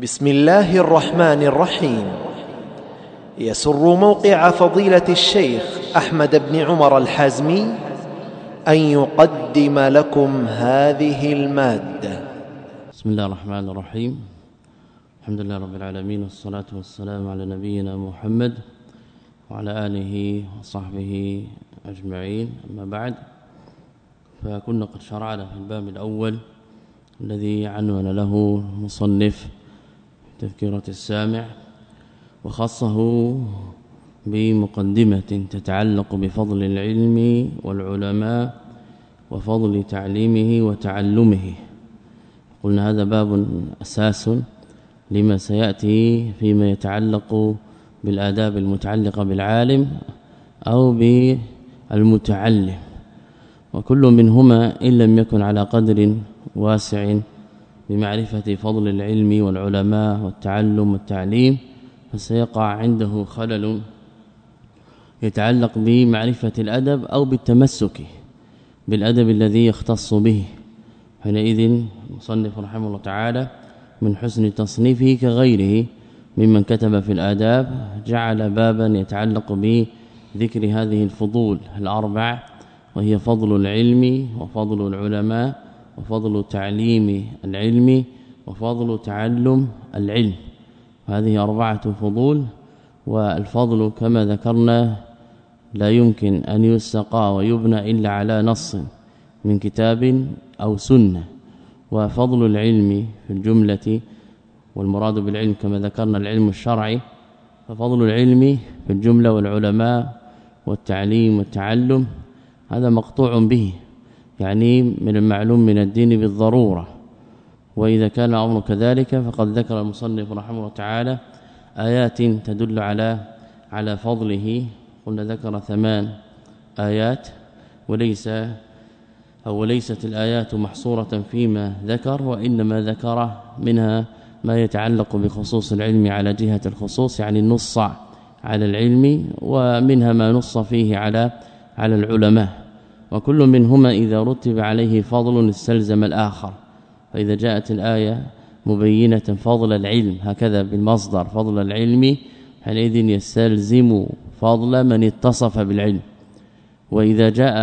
بسم الله الرحمن الرحيم. يسر موقع فضيلة الشيخ أحمد بن عمر الحازمي أن يقدم لكم هذه المادة. بسم الله الرحمن الرحيم. الحمد لله رب العالمين والصلاة والسلام على نبينا محمد وعلى آله وصحبه أجمعين. أما بعد فكنا قد شرعنا في الباب الأول الذي عنون له مصنف تذكرة السامع وخصه بمقدمة تتعلق بفضل العلم والعلماء وفضل تعليمه وتعلمه. قلنا هذا باب أساس لما سيأتي فيما يتعلق بالآداب المتعلقة بالعالم أو بالمتعلم. وكل منهما إن لم يكن على قدر واسع بمعرفة فضل العلم والعلماء والتعلم والتعليم فسيقع عنده خلل يتعلق بمعرفة الأدب أو بالتمسك بالأدب الذي يختص به. حينئذ المصنف رحمه الله تعالى من حسن تصنيفه كغيره ممن كتب في الآداب جعل بابا يتعلق بذكر هذه الفضول الأربع وهي فضل العلم وفضل العلماء وفضل تعليم العلم وفضل تعلم العلم. هذه أربعة فضول والفضل كما ذكرنا لا يمكن أن يستقى ويبنى إلا على نص من كتاب أو سنة. وفضل العلم في الجملة والمراد بالعلم كما ذكرنا العلم الشرعي ففضل العلم في الجملة والعلماء والتعليم والتعلم هذا مقطوع به. يعني من المعلوم من الدين بالضرورة. وإذا كان الأمر كذلك فقد ذكر المصنف رحمه الله تعالى آيات تدل على على فضله. قلنا ذكر ثمان آيات وليس أو ليست الآيات محصورة فيما ذكر وإنما ذكر منها ما يتعلق بخصوص العلم على جهة الخصوص يعني النص على العلم ومنها ما نص فيه على على العلماء. وكل منهما إذا رتب عليه فضل استلزم الآخر. فإذا جاءت الآية مبينة فضل العلم هكذا بالمصدر فضل العلم حينئذ يستلزم فضل من اتصف بالعلم. وإذا جاء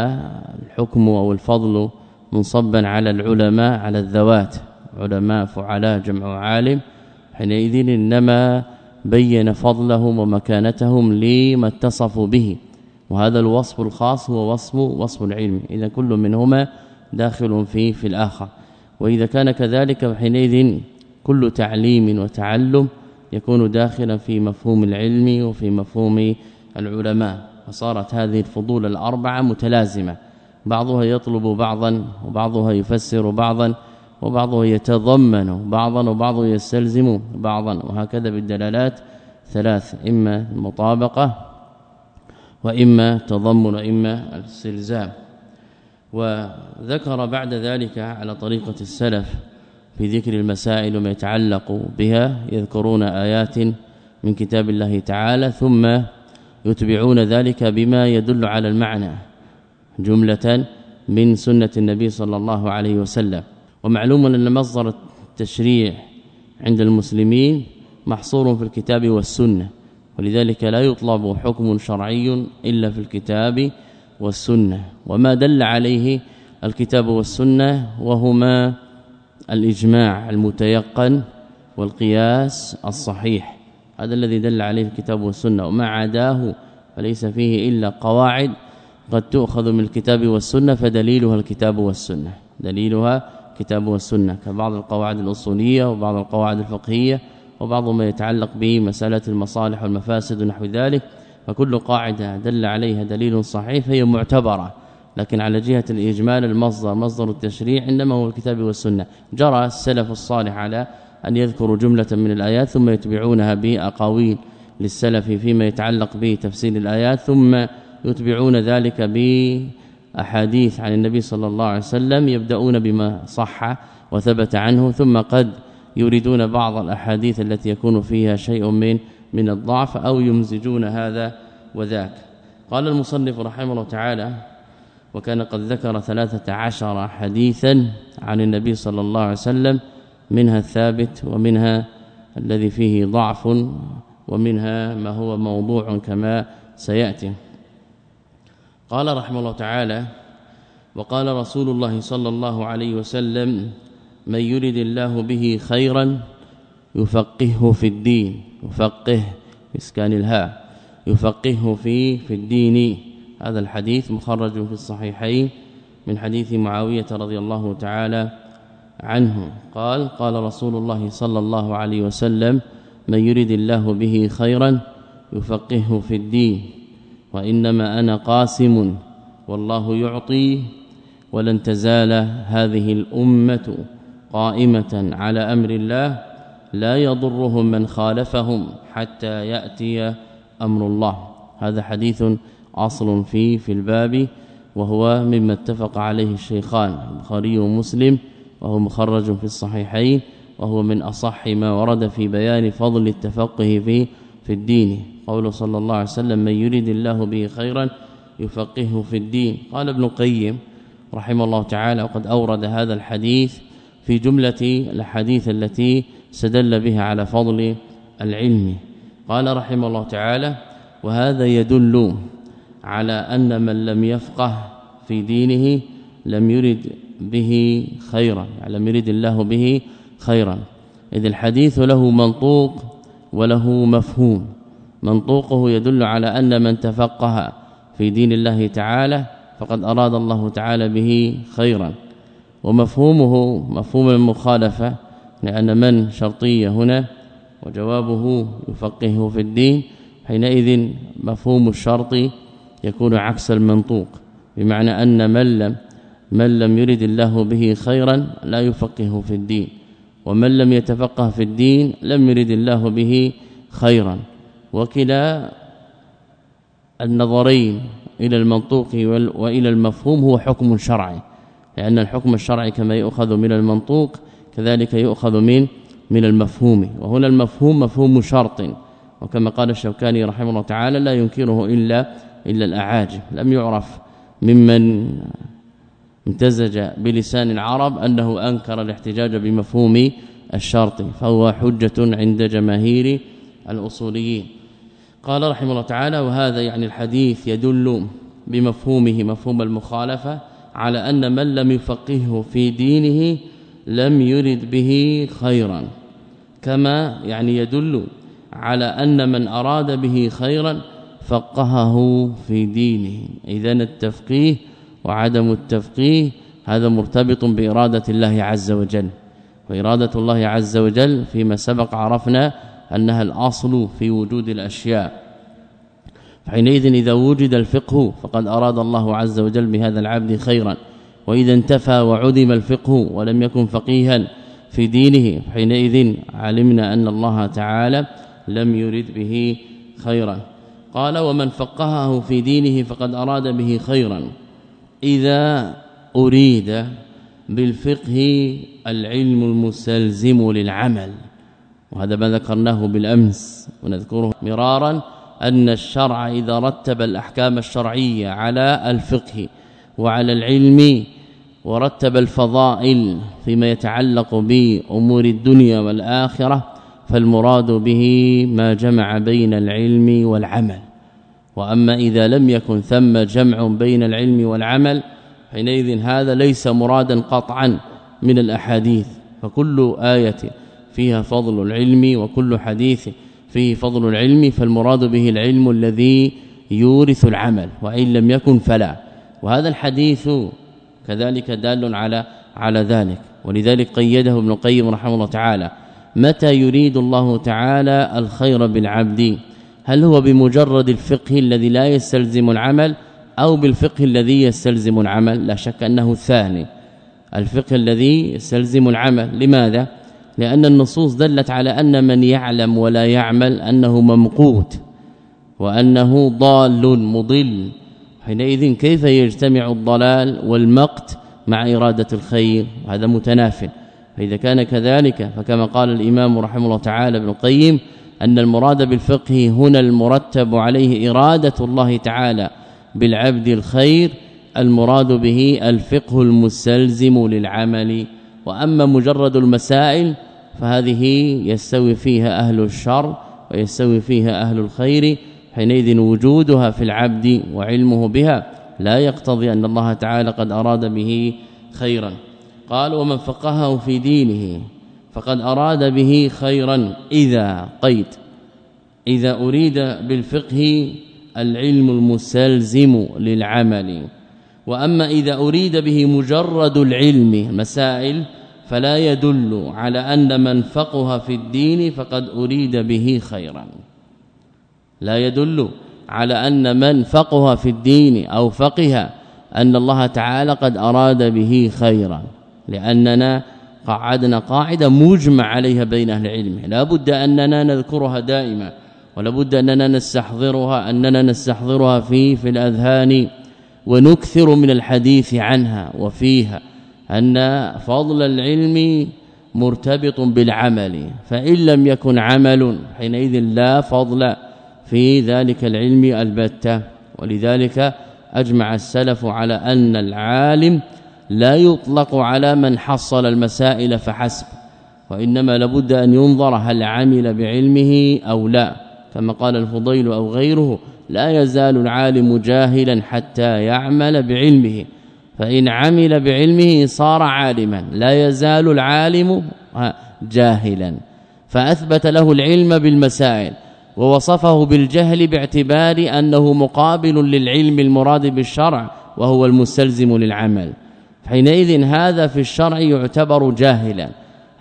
الحكم أو الفضل منصبا على العلماء على الذوات علماء فعلاء جمع عالم حينئذ إنما بين فضلهم ومكانتهم لما اتصفوا به. وهذا الوصف الخاص هو وصف وصف العلم. إذا كل منهما داخل في في الآخر. وإذا كان كذلك حينئذ كل تعليم وتعلم يكون داخلا في مفهوم العلم وفي مفهوم العلماء. فصارت هذه الفضول الأربعة متلازمة. بعضها يطلب بعضا وبعضها يفسر بعضا وبعضها يتضمن بعضا وبعضه يستلزم بعضا. وهكذا بالدلالات ثلاث إما المطابقة وإما تضمن إما الاستلزام وذكر بعد ذلك على طريقة السلف في ذكر المسائل وما يتعلق بها يذكرون آيات من كتاب الله تعالى ثم يتبعون ذلك بما يدل على المعنى جملة من سنة النبي صلى الله عليه وسلم. ومعلوم أن مصدر التشريع عند المسلمين محصور في الكتاب والسنة. ولذلك لا يطلب حكم شرعي إلا في الكتاب والسنة. وما دل عليه الكتاب والسنة وهما الإجماع المتيقن والقياس الصحيح. هذا الذي دل عليه الكتاب والسنة. وما عداه فليس فيه إلا قواعد قد تؤخذ من الكتاب والسنة فدليلها الكتاب والسنة. دليلها كتاب والسنة كبعض القواعد الأصولية وبعض القواعد الفقهية. وبعض ما يتعلق بمساله المصالح والمفاسد ونحو ذلك فكل قاعدة دل عليها دليل صحيح فهي معتبرة. لكن على جهة الإجمال المصدر مصدر التشريع إنما هو الكتاب والسنة. جرى السلف الصالح على أن يذكروا جملة من الآيات ثم يتبعونها بأقاويل للسلف فيما يتعلق بتفسير الآيات ثم يتبعون ذلك بأحاديث عن النبي صلى الله عليه وسلم يبدأون بما صح وثبت عنه ثم قد يريدون بعض الأحاديث التي يكون فيها شيء من من الضعف أو يمزجون هذا وذاك. قال المصنف رحمه الله تعالى وكان قد ذكر ثلاثة عشر حديثا عن النبي صلى الله عليه وسلم منها الثابت ومنها الذي فيه ضعف ومنها ما هو موضوع كما سيأتي. قال رحمه الله تعالى وقال رسول الله صلى الله عليه وسلم من يرد الله به خيرا يفقهه في الدين يفقه إسكان الهاء يفقهه في في الدين. هذا الحديث مخرج في الصحيحين من حديث معاوية رضي الله تعالى عنه. قال قال رسول الله صلى الله عليه وسلم من يرد الله به خيرا يفقهه في الدين وإنما أنا قاسم والله يعطي ولن تزال هذه الأمة قائمة على أمر الله لا يضرهم من خالفهم حتى يأتي أمر الله. هذا حديث أصل فيه في الباب وهو مما اتفق عليه الشيخان البخاري ومسلم وهو مخرج في الصحيحين وهو من أصح ما ورد في بيان فضل التفقه في في الدين. قول صلى الله عليه وسلم من يريد الله به خيرا يفقهه في الدين قال ابن القيم رحمه الله تعالى وقد أورد هذا الحديث في جملة الأحاديث التي استدل بها على فضل العلم. قال رحمه الله تعالى وهذا يدل على أن من لم يفقه في دينه لم يرد به خيرا يعني لم يرد الله به خيرا. إذ الحديث له منطوق وله مفهوم. منطوقه يدل على أن من تفقه في دين الله تعالى فقد أراد الله تعالى به خيرا. ومفهومه مفهوم المخالفة لأن من شرطية هنا وجوابه يفقهه في الدين حينئذ مفهوم الشرط يكون عكس المنطوق بمعنى أن من لم من لم يرد الله به خيرا لا يفقهه في الدين ومن لم يتفقه في الدين لم يرد الله به خيرا. وكلا النظرين إلى المنطوق وإلى المفهوم هو حكم شرعي. لأن الحكم الشرعي كما يؤخذ من المنطوق كذلك يؤخذ من من المفهوم. وهنا المفهوم مفهوم شرط. وكما قال الشوكاني رحمه الله تعالى لا ينكره إلا إلا الأعاجم لم يعرف ممن امتزج بلسان العرب أنه أنكر الاحتجاج بمفهوم الشرط فهو حجة عند جماهير الأصوليين. قال رحمه الله تعالى وهذا يعني الحديث يدل بمفهومه مفهوم المخالفة على أن من لم يفقهه في دينه لم يرد به خيرا. كما يعني يدل على أن من أراد به خيرا فقهه في دينه. اذا التفقيه وعدم التفقيه هذا مرتبط بإرادة الله عز وجل. وإرادة الله عز وجل فيما سبق عرفنا أنها الأصل في وجود الأشياء. حينئذ إذا وجد الفقه فقد أراد الله عز وجل بهذا العبد خيرا. وإذا انتفى وعدم الفقه ولم يكن فقيها في دينه حينئذ علمنا أن الله تعالى لم يرد به خيرا. قال ومن فقهه في دينه فقد أراد به خيرا. إذا أريد بالفقه العلم المستلزم للعمل. وهذا ما ذكرناه بالأمس ونذكره مرارا أن الشرع إذا رتب الأحكام الشرعية على الفقه وعلى العلم ورتب الفضائل فيما يتعلق بأمور الدنيا والآخرة فالمراد به ما جمع بين العلم والعمل. وأما إذا لم يكن ثم جمع بين العلم والعمل حينئذ هذا ليس مرادا قطعا من الأحاديث. فكل آية فيها فضل العلم وكل حديث فيه فضل العلم فالمراد به العلم الذي يورث العمل وإن لم يكن فلا. وهذا الحديث كذلك دال على على ذلك. ولذلك قيده ابن القيم رحمه الله تعالى متى يريد الله تعالى الخير بالعبد؟ هل هو بمجرد الفقه الذي لا يستلزم العمل أو بالفقه الذي يستلزم العمل؟ لا شك أنه الثاني. الفقه الذي يستلزم العمل. لماذا؟ لأن النصوص دلت على أن من يعلم ولا يعمل أنه ممقوت وأنه ضال مضل. حينئذ كيف يجتمع الضلال والمقت مع إرادة الخير؟ هذا متنافٍ فإذا كان كذلك فكما قال الإمام رحمه الله تعالى ابن القيم أن المراد بالفقه هنا المرتب عليه إرادة الله تعالى بالعبد الخير المراد به الفقه المستلزم للعمل. وأما مجرد المسائل فهذه يستوي فيها أهل الشر ويستوي فيها أهل الخير حينئذ وجودها في العبد وعلمه بها لا يقتضي أن الله تعالى قد أراد به خيرا. قال ومن فقهه في دينه فقد أراد به خيرا إذا قيد إذا أريد بالفقه العلم المستلزم للعمل. وأما إذا أريد به مجرد العلم مسائل فلا يدل على أن من فقه في الدين فقد أريد به خيرا. لا يدل على أن من فقه في الدين أو فقه أن الله تعالى قد أراد به خيرا لأننا قعدنا قاعدة مجمع عليها بين أهل العلم. لا بد أننا نذكرها دائما ولا بد أننا نستحضرها أننا نستحضرها في في الأذهان ونكثر من الحديث عنها وفيها. أن فضل العلم مرتبط بالعمل فإن لم يكن عمل حينئذ لا فضل في ذلك العلم البتة. ولذلك أجمع السلف على أن العالم لا يطلق على من حصل المسائل فحسب وإنما لابد أن ينظر هل عمل بعلمه أو لا. كما قال الفضيل أو غيره لا يزال العالم جاهلا حتى يعمل بعلمه. فإن عمل بعلمه صار عالما لا يزال العالم جاهلا. فأثبت له العلم بالمسائل ووصفه بالجهل باعتبار أنه مقابل للعلم المراد بالشرع وهو المستلزم للعمل. حينئذ هذا في الشرع يعتبر جاهلا.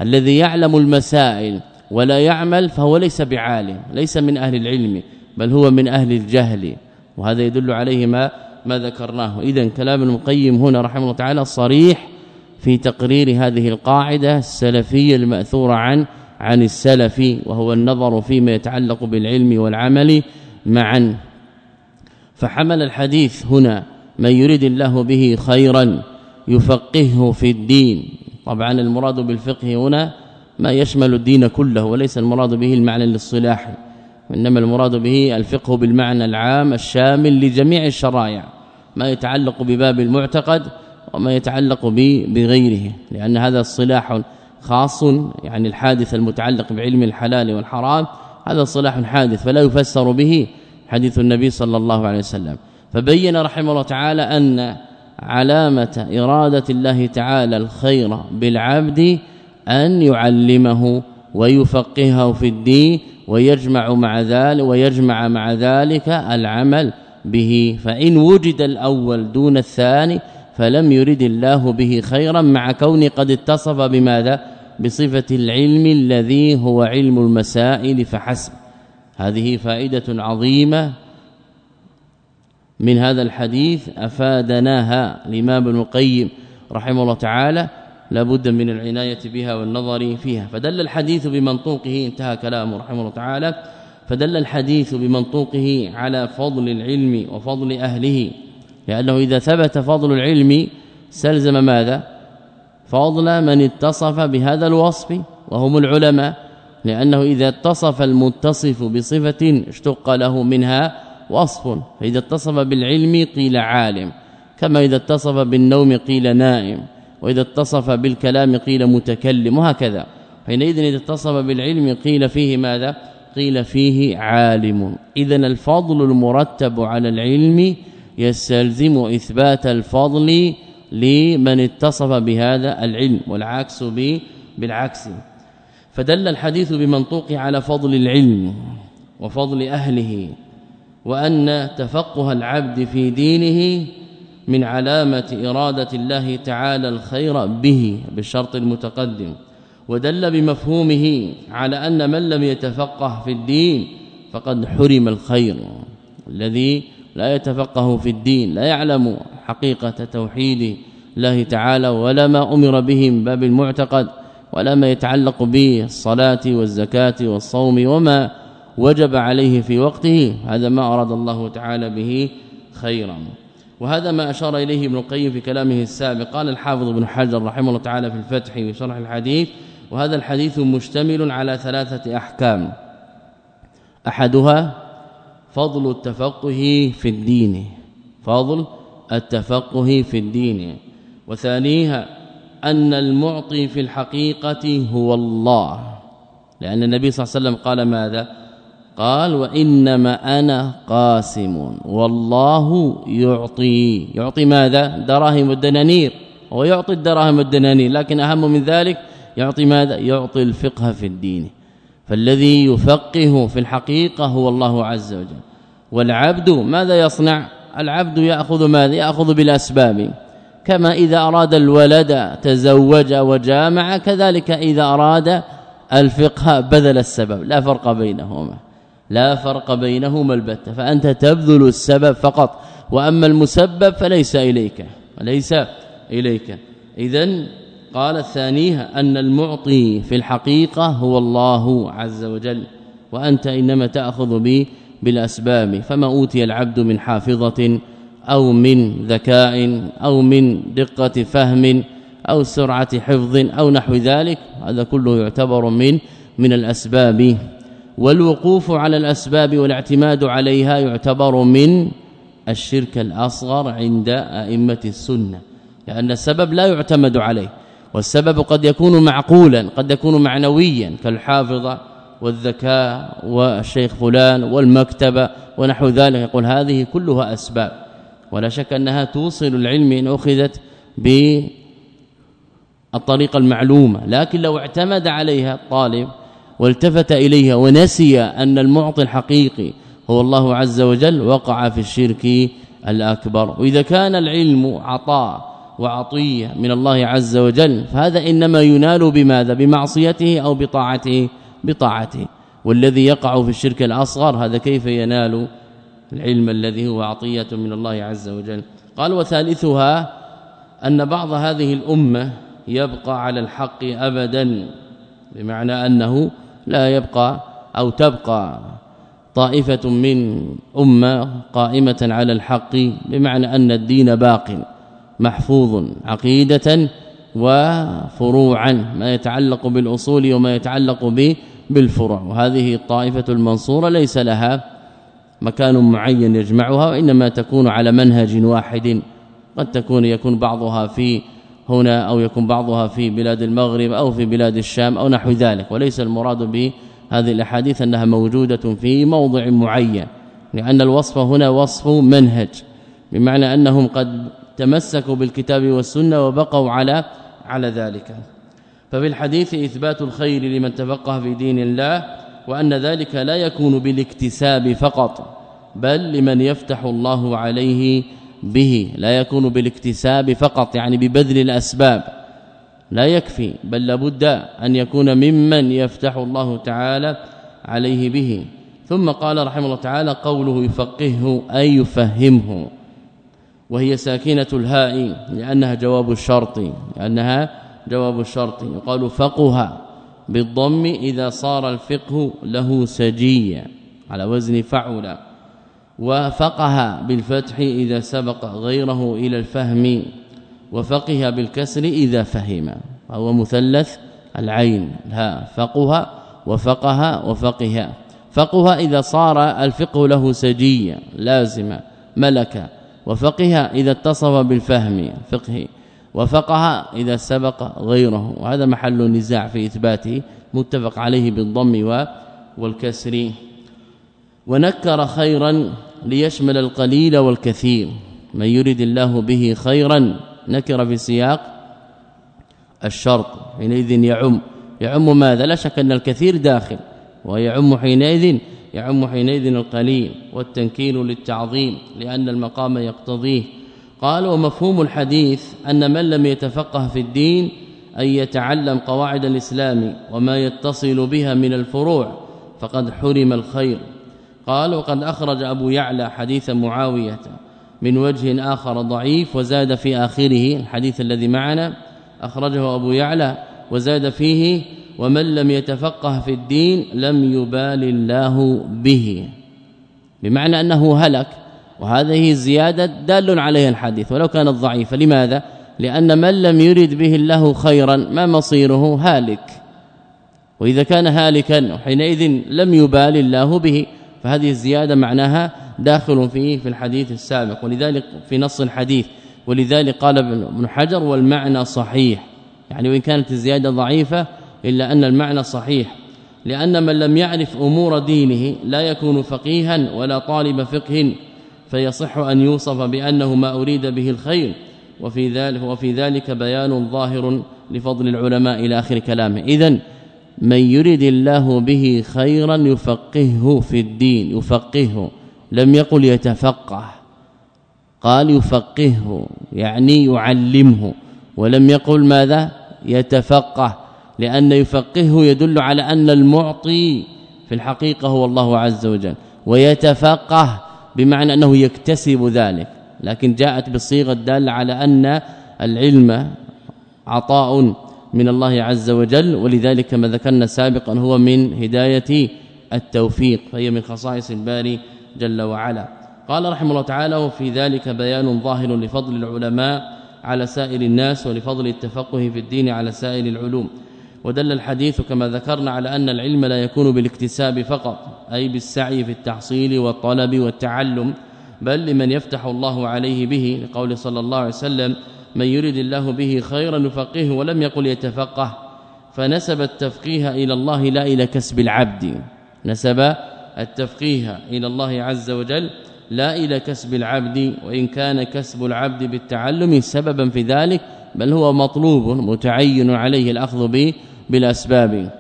الذي يعلم المسائل ولا يعمل فهو ليس بعالم ليس من أهل العلم بل هو من أهل الجهل. وهذا يدل عليه ما ما ذكرناه. اذا كلام المقيم هنا رحمه الله تعالى صريح في تقرير هذه القاعدة السلفية المأثورة عن عن السلف وهو النظر فيما يتعلق بالعلم والعمل معا. فحمل الحديث هنا من يريد الله به خيرا يفقهه في الدين. طبعا المراد بالفقه هنا ما يشمل الدين كله وليس المراد به المعنى الاصطلاحي وإنما المراد به الفقه بالمعنى العام الشامل لجميع الشرائع. ما يتعلق بباب المعتقد وما يتعلق بغيره لأن هذا الصلاح خاص يعني الحادث المتعلق بعلم الحلال والحرام هذا صلاح حادث فلا يفسر به حديث النبي صلى الله عليه وسلم. فبين رحمه الله تعالى أن علامة إرادة الله تعالى الخير بالعبد أن يعلمه ويفقهه في الدين ويجمع مع ذلك ويجمع مع ذلك العمل به فإن وجد الأول دون الثاني فلم يرد الله به خيرا مع كون قد اتصف بماذا؟ بصفة العلم الذي هو علم المسائل فحسب. هذه فائدة عظيمة من هذا الحديث أفادناها الإمام ابن القيم رحمه الله تعالى لابد من العناية بها والنظر فيها. فدل الحديث بمنطوقه انتهى كلامه رحمه الله تعالى. فدل الحديث بمنطوقه على فضل العلم وفضل أهله لأنه إذا ثبت فضل العلم سلزم ماذا؟ فضل من اتصف بهذا الوصف وهم العلماء لأنه إذا اتصف المتصف بصفة اشتق له منها وصف فإذا اتصف بالعلم قيل عالم كما إذا اتصف بالنوم قيل نائم وإذا اتصف بالكلام قيل متكلم وهكذا. حينئذ إذا اتصف بالعلم قيل فيه ماذا؟ قيل فيه عالم. اذا الفضل المرتب على العلم يستلزم إثبات الفضل لمن اتصف بهذا العلم والعكس بالعكس. فدل الحديث بمنطوقه على فضل العلم وفضل أهله وأن تفقه العبد في دينه من علامة إرادة الله تعالى الخير به بالشرط المتقدم. ودل بمفهومه على أن من لم يتفقه في الدين فقد حرم الخير. الذي لا يتفقه في الدين لا يعلم حقيقة توحيد الله تعالى ولا ما أمر به من باب المعتقد ولا ما يتعلق بالصلاة والزكاة والصوم وما وجب عليه في وقته. هذا ما أراد الله تعالى به خيرا. وهذا ما أشار إليه ابن القيم في كلامه السابق. قال الحافظ ابن حجر رحمه الله تعالى في الفتح وشرح الحديث وهذا الحديث مشتمل على ثلاثة أحكام. أحدها فضل التفقه في الدين. فضل التفقه في الدين. وثانيها أن المعطي في الحقيقة هو الله. لأن النبي صلى الله عليه وسلم قال ماذا؟ قال وإنما أنا قاسم والله يعطي. يعطي ماذا؟ دراهم والدنانير ويعطي الدراهم والدنانير لكن أهم من ذلك يعطي ماذا؟ يعطي الفقه في الدين. فالذي يفقه في الحقيقة هو الله عز وجل. والعبد ماذا يصنع؟ العبد يأخذ ماذا؟ يأخذ بالأسباب. كما إذا أراد الولد تزوج وجامع كذلك إذا أراد الفقه بذل السبب. لا فرق بينهما. لا فرق بينهما البتة فأنت تبذل السبب فقط. وأما المسبب فليس إليك. ليس إليك. اذا قال الثانيها أن المعطي في الحقيقة هو الله عز وجل وأنت إنما تأخذ به بالأسباب فما أوتي العبد من حافظة أو من ذكاء أو من دقة فهم أو سرعة حفظ أو نحو ذلك هذا كله يعتبر من من الأسباب. والوقوف على الأسباب والاعتماد عليها يعتبر من الشرك الأصغر عند أئمة السنة لأن السبب لا يعتمد عليه. والسبب قد يكون معقولا قد يكون معنويا كالحافظة والذكاء والشيخ فلان والمكتبة ونحو ذلك. يقول هذه كلها أسباب. ولا شك أنها توصل العلم إن أخذت بالطريقة المعلومة. لكن لو اعتمد عليها الطالب والتفت إليها ونسي أن المعطي الحقيقي هو الله عز وجل وقع في الشرك الأكبر. وإذا كان العلم عطاء وعطية من الله عز وجل فهذا إنما ينال بماذا؟ بمعصيته أو بطاعته بطاعته. والذي يقع في الشرك الأصغر هذا كيف ينال العلم الذي هو عطية من الله عز وجل؟ قال وثالثها أن بعض هذه الأمة يبقى على الحق أبدا بمعنى أنه لا يبقى أو تبقى طائفة من أمة قائمة على الحق بمعنى أن الدين باق. محفوظ عقيدة وفروعا ما يتعلق بالأصول وما يتعلق به بالفروع. وهذه الطائفة المنصورة ليس لها مكان معين يجمعها وإنما تكون على منهج واحد. قد تكون يكون بعضها في هنا أو يكون بعضها في بلاد المغرب أو في بلاد الشام أو نحو ذلك. وليس المراد بهذه الأحاديث أنها موجودة في موضع معين لأن الوصف هنا وصف منهج بمعنى أنهم قد تمسكوا بالكتاب والسنة وبقوا على على ذلك. ففي الحديث إثبات الخير لمن تفقه في دين الله وأن ذلك لا يكون بالاكتساب فقط بل لمن يفتح الله عليه به. لا يكون بالاكتساب فقط يعني ببذل الأسباب. لا يكفي بل لابد أن يكون ممن يفتح الله تعالى عليه به. ثم قال رحمه الله تعالى قوله يفقهه أي يفهمه. وهي ساكنة الهاء لأنها جواب الشرط لأنها جواب الشرط. يقال فقها بالضم إذا صار الفقه له سجيا على وزن فعل. وفقه بالفتح إذا سبق غيره إلى الفهم وفقه بالكسر إذا فهم. وهو مثلث العين ها فقه وفقه وفقه فقه إذا صار الفقه له سجيا لازما ملك. وفقه إذا اتصف بالفهم فقه وفقه إذا سبق غيره. وهذا محل نزاع في إثباته متفق عليه بالضم والكسر. ونكر خيرا ليشمل القليل والكثير. من يريد الله به خيرا نكر في سياق الشرط. حينئذ يعم يعم ماذا؟ لا شك أن الكثير داخل ويعم حينئذ يعم حينئذ القليل والتنكيل للتعظيم لأن المقام يقتضيه. قال ومفهوم الحديث أن من لم يتفقه في الدين أن يتعلم قواعد الإسلام وما يتصل بها من الفروع فقد حرم الخير. قال وقد أخرج أبو يعلى حديث معاوية من وجه آخر ضعيف وزاد في آخره الحديث الذي معنا أخرجه أبو يعلى وزاد فيه ومن لم يتفقه في الدين لم يبال الله به. بمعنى أنه هلك وهذه الزيادة دال عليها الحديث. ولو كانت ضعيفه لماذا؟ لأن من لم يرد به الله خيرا ما مصيره؟ هالك. وإذا كان هالكا حينئذ لم يبال الله به فهذه الزيادة معناها داخل فيه في الحديث السابق. ولذلك في نص الحديث ولذلك قال ابن حجر والمعنى صحيح. يعني وإن كانت الزيادة ضعيفة إلا أن المعنى صحيح لأن من لم يعرف أمور دينه لا يكون فقيها ولا طالب فقه فيصح أن يوصف بأنه ما أريد به الخير وفي ذلك وفي ذلك بيان ظاهر لفضل العلماء إلى آخر كلامه. اذا من يريد الله به خيرا يفقهه في الدين يفقهه لم يقل يتفقه قال يفقهه يعني يعلمه ولم يقل ماذا؟ يتفقه. لأن يفقهه يدل على أن المعطي في الحقيقة هو الله عز وجل ويتفقه بمعنى أنه يكتسب ذلك. لكن جاءت بالصيغة الدالة على أن العلم عطاء من الله عز وجل ولذلك ما ذكرنا سابقا هو من هداية التوفيق فهي من خصائص الباري جل وعلا. قال رحمه الله تعالى وفي ذلك بيان ظاهر لفضل العلماء على سائر الناس ولفضل التفقه في الدين على سائر العلوم ودل الحديث كما ذكرنا على أن العلم لا يكون بالاكتساب فقط أي بالسعي في التحصيل والطلب والتعلم بل لمن يفتح الله عليه به لقول صلى الله عليه وسلم من يريد الله به خيرا يفقهه ولم يقل يتفقه فنسب التفقيه إلى الله لا إلى كسب العبد. نسب التفقيه إلى الله عز وجل لا إلى كسب العبد وإن كان كسب العبد بالتعلم سببا في ذلك بل هو مطلوب متعين عليه الأخذ به بالاسباب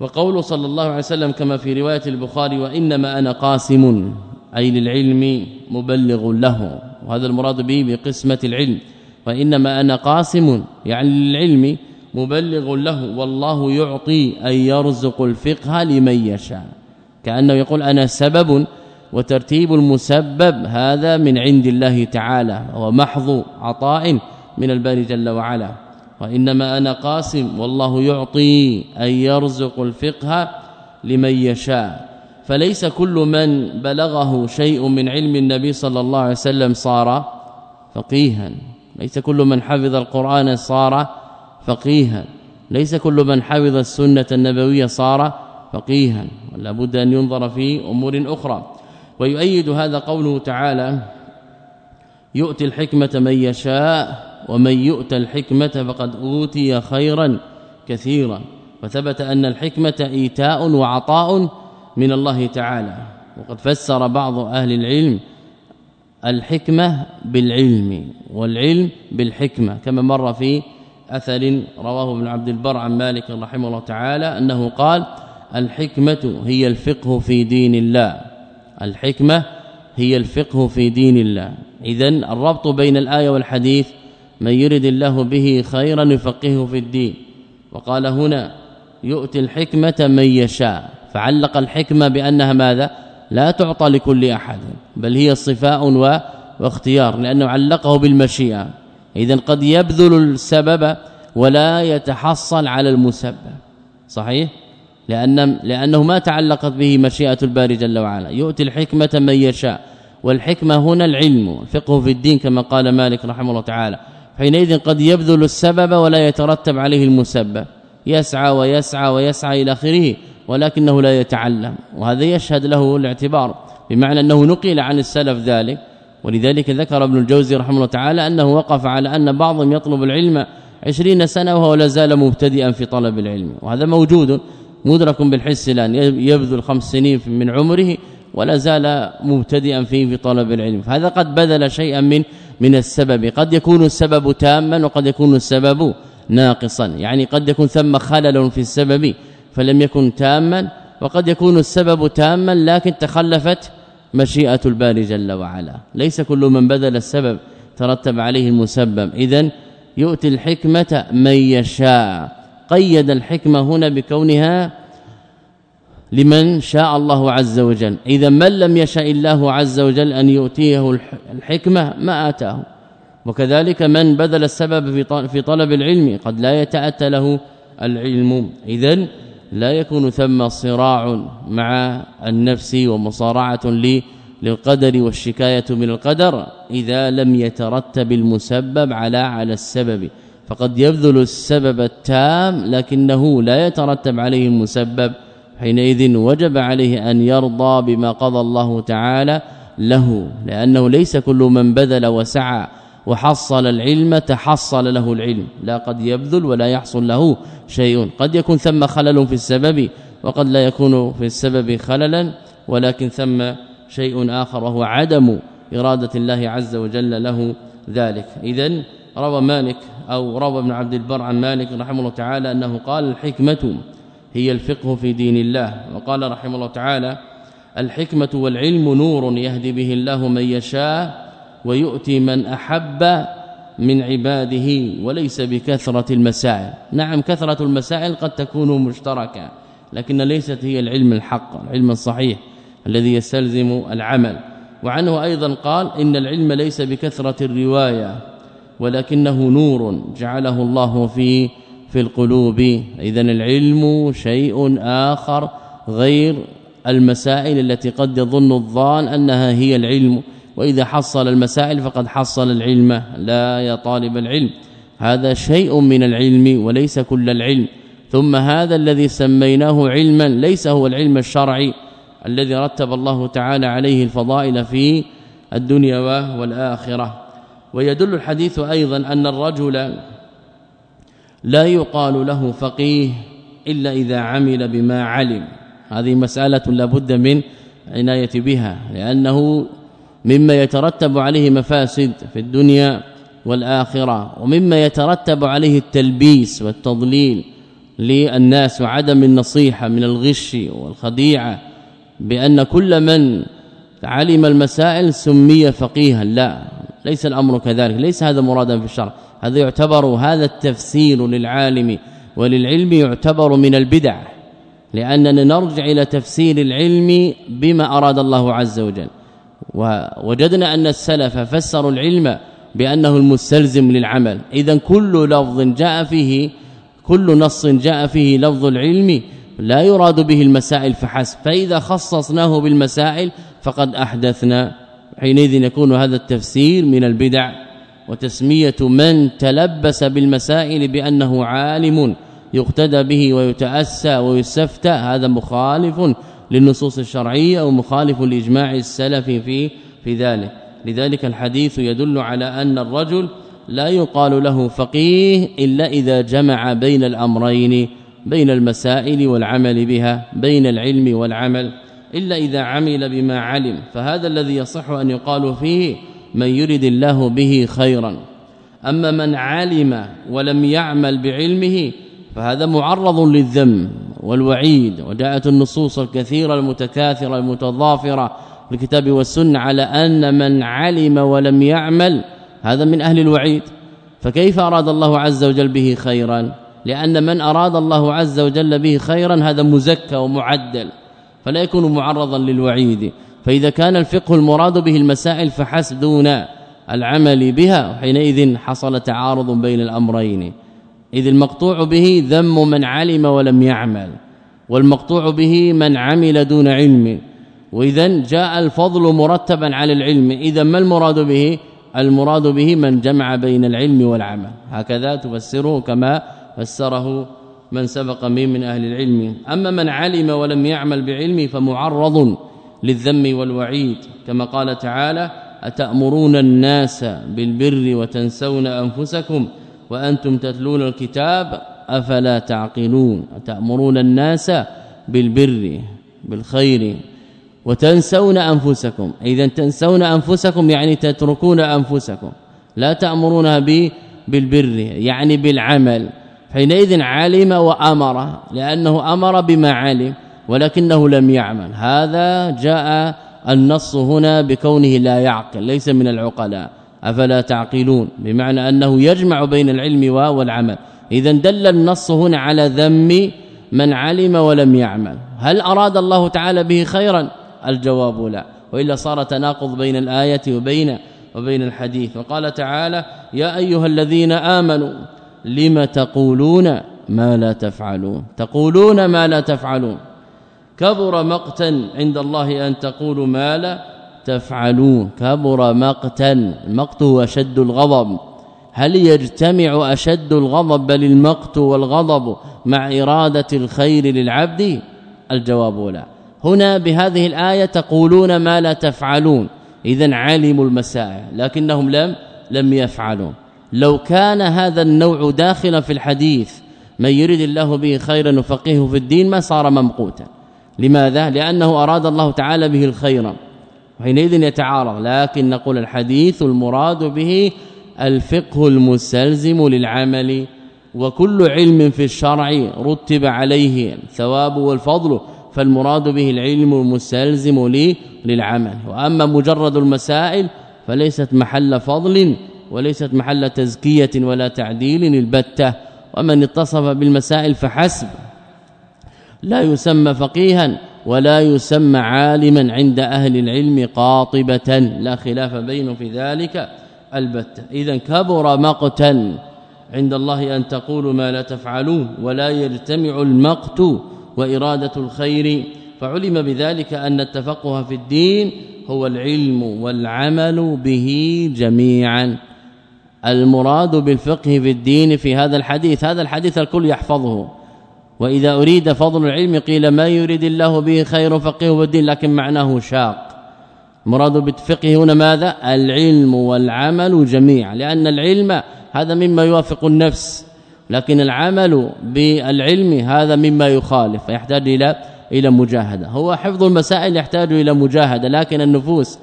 وقول صلى الله عليه وسلم كما في رواية البخاري وإنما أنا قاسم أي للعلم مبلغ له. وهذا المراد به بقسمة العلم. وإنما أنا قاسم يعني للعلم مبلغ له. والله يعطي أن يرزق الفقه لمن يشاء. كأنه يقول أنا سبب وترتيب المسبب هذا من عند الله تعالى. هو محض عطاء من الباري جل وعلا. وإنما أنا قاسم والله يعطي أن يرزق الفقه لمن يشاء. فليس كل من بلغه شيء من علم النبي صلى الله عليه وسلم صار فقيها. ليس كل من حفظ القرآن صار فقيها. ليس كل من حفظ السنة النبوية صار فقيها. ولا بد أن ينظر في أمور أخرى. ويؤيد هذا قوله تعالى يؤتي الحكمة من يشاء ومن يؤتى الحكمة فقد أوتي خيرا كثيرا. وثبت أن الحكمة إيتاء وعطاء من الله تعالى. وقد فسر بعض أهل العلم الحكمة بالعلم والعلم بالحكمة كما مر في أثر رواه ابن عبد البر عن مالك رحمه الله تعالى أنه قال الحكمة هي الفقه في دين الله. الحكمة هي الفقه في دين الله. اذا الربط بين الآية والحديث من يرد الله به خيرا يفقهه في الدين. وقال هنا يؤتي الحكمة من يشاء. فعلق الحكمة بأنها ماذا؟ لا تعطى لكل أحد بل هي صفاء واختيار لأنه علقه بالمشيئة. اذا قد يبذل السبب ولا يتحصل على المسبب. صحيح؟ لأن لأنه ما تعلقت به مشيئة الباري جل وعلا. يؤتي الحكمة من يشاء. والحكمة هنا العلم الفقه في الدين كما قال مالك رحمه الله تعالى. حينئذ قد يبذل السبب ولا يترتب عليه المسبب. يسعى ويسعى ويسعى إلى آخره ولكنه لا يتعلم. وهذا يشهد له الاعتبار بمعنى أنه نقل عن السلف ذلك. ولذلك ذكر ابن الجوزي رحمه الله تعالى أنه وقف على أن بعضهم يطلب العلم عشرين سنة وهو لا زال مبتدئا في طلب العلم. وهذا موجود مدرك بالحس الآن. يبذل خمس سنين من عمره ولا زال مبتدئا فيه في طلب العلم. فهذا قد بذل شيئا من من السبب. قد يكون السبب تاما وقد يكون السبب ناقصا. يعني قد يكون ثم خلل في السبب فلم يكن تاما وقد يكون السبب تاما لكن تخلفت مشيئة الباري جل وعلا. ليس كل من بذل السبب ترتب عليه المسبب. اذا يؤتي الحكمة من يشاء. قيد الحكمة هنا بكونها لمن شاء الله عز وجل. إذا من لم يشاء الله عز وجل أن يؤتيه الحكمة ما آتاه. وكذلك من بذل السبب في طلب العلم قد لا يتأتى له العلم. اذا لا يكون ثم صراع مع النفس ومصارعة للقدر والشكاية من القدر إذا لم يترتب المسبب على على السبب. فقد يبذل السبب التام لكنه لا يترتب عليه المسبب. حينئذ وجب عليه أن يرضى بما قضى الله تعالى له لأنه ليس كل من بذل وسعى وحصل العلم تحصل له العلم لا قد يبذل ولا يحصل له شيء قد يكون ثم خلل في السبب وقد لا يكون في السبب خللا ولكن ثم شيء آخر وهو عدم إرادة الله عز وجل له ذلك. اذا روى مالك أو روى ابن عبد البر عن مالك رحمه الله تعالى أنه قال الحكمة هي الفقه في دين الله. وقال رحمه الله تعالى الحكمة والعلم نور يهدي به الله من يشاء ويؤتي من أحب من عباده وليس بكثرة المسائل. نعم كثرة المسائل قد تكون مشتركة لكن ليست هي العلم الحق العلم الصحيح الذي يستلزم العمل. وعنه أيضا قال إن العلم ليس بكثرة الرواية ولكنه نور جعله الله في في القلوب. اذا العلم شيء آخر غير المسائل التي قد يظن الظان أنها هي العلم. وإذا حصل المسائل فقد حصل العلم. لا يا طالب العلم هذا شيء من العلم وليس كل العلم. ثم هذا الذي سميناه علما ليس هو العلم الشرعي الذي رتب الله تعالى عليه الفضائل في الدنيا والآخرة. ويدل الحديث أيضا أن الرجل لا يقال له فقيه إلا إذا عمل بما علم. هذه مسألة لابد من عناية بها لأنه مما يترتب عليه مفاسد في الدنيا والآخرة ومما يترتب عليه التلبيس والتضليل للناس وعدم النصيحة من الغش والخديعة بأن كل من علم المسائل سمي فقيها. لا ليس الأمر كذلك ليس هذا مرادا في الشرع. هذا يعتبر هذا التفسير للعالم وللعلم يعتبر من البدع لأننا نرجع إلى تفسير العلم بما أراد الله عز وجل. ووجدنا أن السلف فسروا العلم بأنه المستلزم للعمل. اذا كل لفظ جاء فيه كل نص جاء فيه لفظ العلم لا يراد به المسائل فحسب. فإذا خصصناه بالمسائل فقد أحدثنا حينئذ يكون هذا التفسير من البدع وتسمية من تلبس بالمسائل بأنه عالم يقتدى به ويتأسى ويستفتى هذا مخالف للنصوص الشرعية ومخالف لإجماع السلف في في ذلك. لذلك الحديث يدل على أن الرجل لا يقال له فقيه إلا إذا جمع بين الأمرين بين المسائل والعمل بها بين العلم والعمل. إلا إذا عمل بما علم. فهذا الذي يصح أن يقال فيه من يرد الله به خيرا. أما من علم ولم يعمل بعلمه فهذا معرض للذم والوعيد. وجاءت النصوص الكثيرة المتكاثرة المتضافرة في الكتاب والسنة على أن من علم ولم يعمل هذا من أهل الوعيد. فكيف أراد الله عز وجل به خيرا؟ لأن من أراد الله عز وجل به خيرا هذا مزكى ومعدل. فلا يكون معرضا للوعيد. فإذا كان الفقه المراد به المسائل فحسب دون العمل بها حينئذ حصل تعارض بين الأمرين. إذ المقطوع به ذم من علم ولم يعمل والمقطوع به من عمل دون علم. واذا جاء الفضل مرتبا على العلم. إذا ما المراد به؟ المراد به من جمع بين العلم والعمل. هكذا تفسره كما فسره من سبق من من أهل العلم. أما من علم ولم يعمل بعلمه فمعرض للذم والوعيد. كما قال تعالى أتأمرون الناس بالبر وتنسون أنفسكم وأنتم تتلون الكتاب أفلا تعقلون. أتأمرون الناس بالبر بالخير وتنسون أنفسكم. اذا تنسون أنفسكم يعني تتركون أنفسكم. لا تأمرونها بالبر يعني بالعمل. حينئذ علم وأمر لأنه أمر بما علم ولكنه لم يعمل. هذا جاء النص هنا بكونه لا يعقل ليس من العقلاء. أفلا تعقلون؟ بمعنى أنه يجمع بين العلم والعمل. إذا دل النص هنا على ذم من علم ولم يعمل. هل أراد الله تعالى به خيرا؟ الجواب لا. وإلا صار تناقض بين الآية وبين وبين الحديث. وقال تعالى يا أيها الذين آمنوا لم تقولون ما لا تفعلون؟ تقولون ما لا تفعلون. كبر مقتا عند الله أن تقولوا ما لا تفعلون. كبر مقتا المقت هو أشد الغضب. هل يجتمع أشد الغضب؟ بل المقت والغضب مع إرادة الخير للعبد؟ الجواب لا. هنا بهذه الآية تقولون ما لا تفعلون. اذا علموا المسائل لكنهم لم لم يفعلوا لو كان هذا النوع داخلا في الحديث من يريد الله به خيرا وفقهه في الدين ما صار ممقوتا. لماذا؟ لأنه أراد الله تعالى به الخير. وحينئذ يتعارض لكن نقول الحديث المراد به الفقه المستلزم للعمل. وكل علم في الشرع رتب عليه الثواب والفضل فالمراد به العلم المستلزم للعمل. وأما مجرد المسائل فليست محل فضل وليست محل تزكية ولا تعديل البتة ومن اتصف بالمسائل فحسب. لا يسمى فقيها ولا يسمى عالما عند أهل العلم قاطبة لا خلاف بينه في ذلك البتة. اذا كبر مقتا عند الله أن تقولوا ما لا تفعلون ولا يجتمع المقت وإرادة الخير. فعلم بذلك أن التفقه في الدين هو العلم والعمل به جميعا. المراد بالفقه في الدين في هذا الحديث هذا الحديث الكل يحفظه. وإذا أريد فضل العلم قيل ما يريد الله به خير فقه في الدين لكن معناه شاق. مراد بالفقه هنا ماذا؟ العلم والعمل جميعا لأن العلم هذا مما يوافق النفس لكن العمل بالعلم هذا مما يخالف فيحتاج إلى إلى مجاهدة. هو حفظ المسائل يحتاج إلى مجاهدة لكن النفوس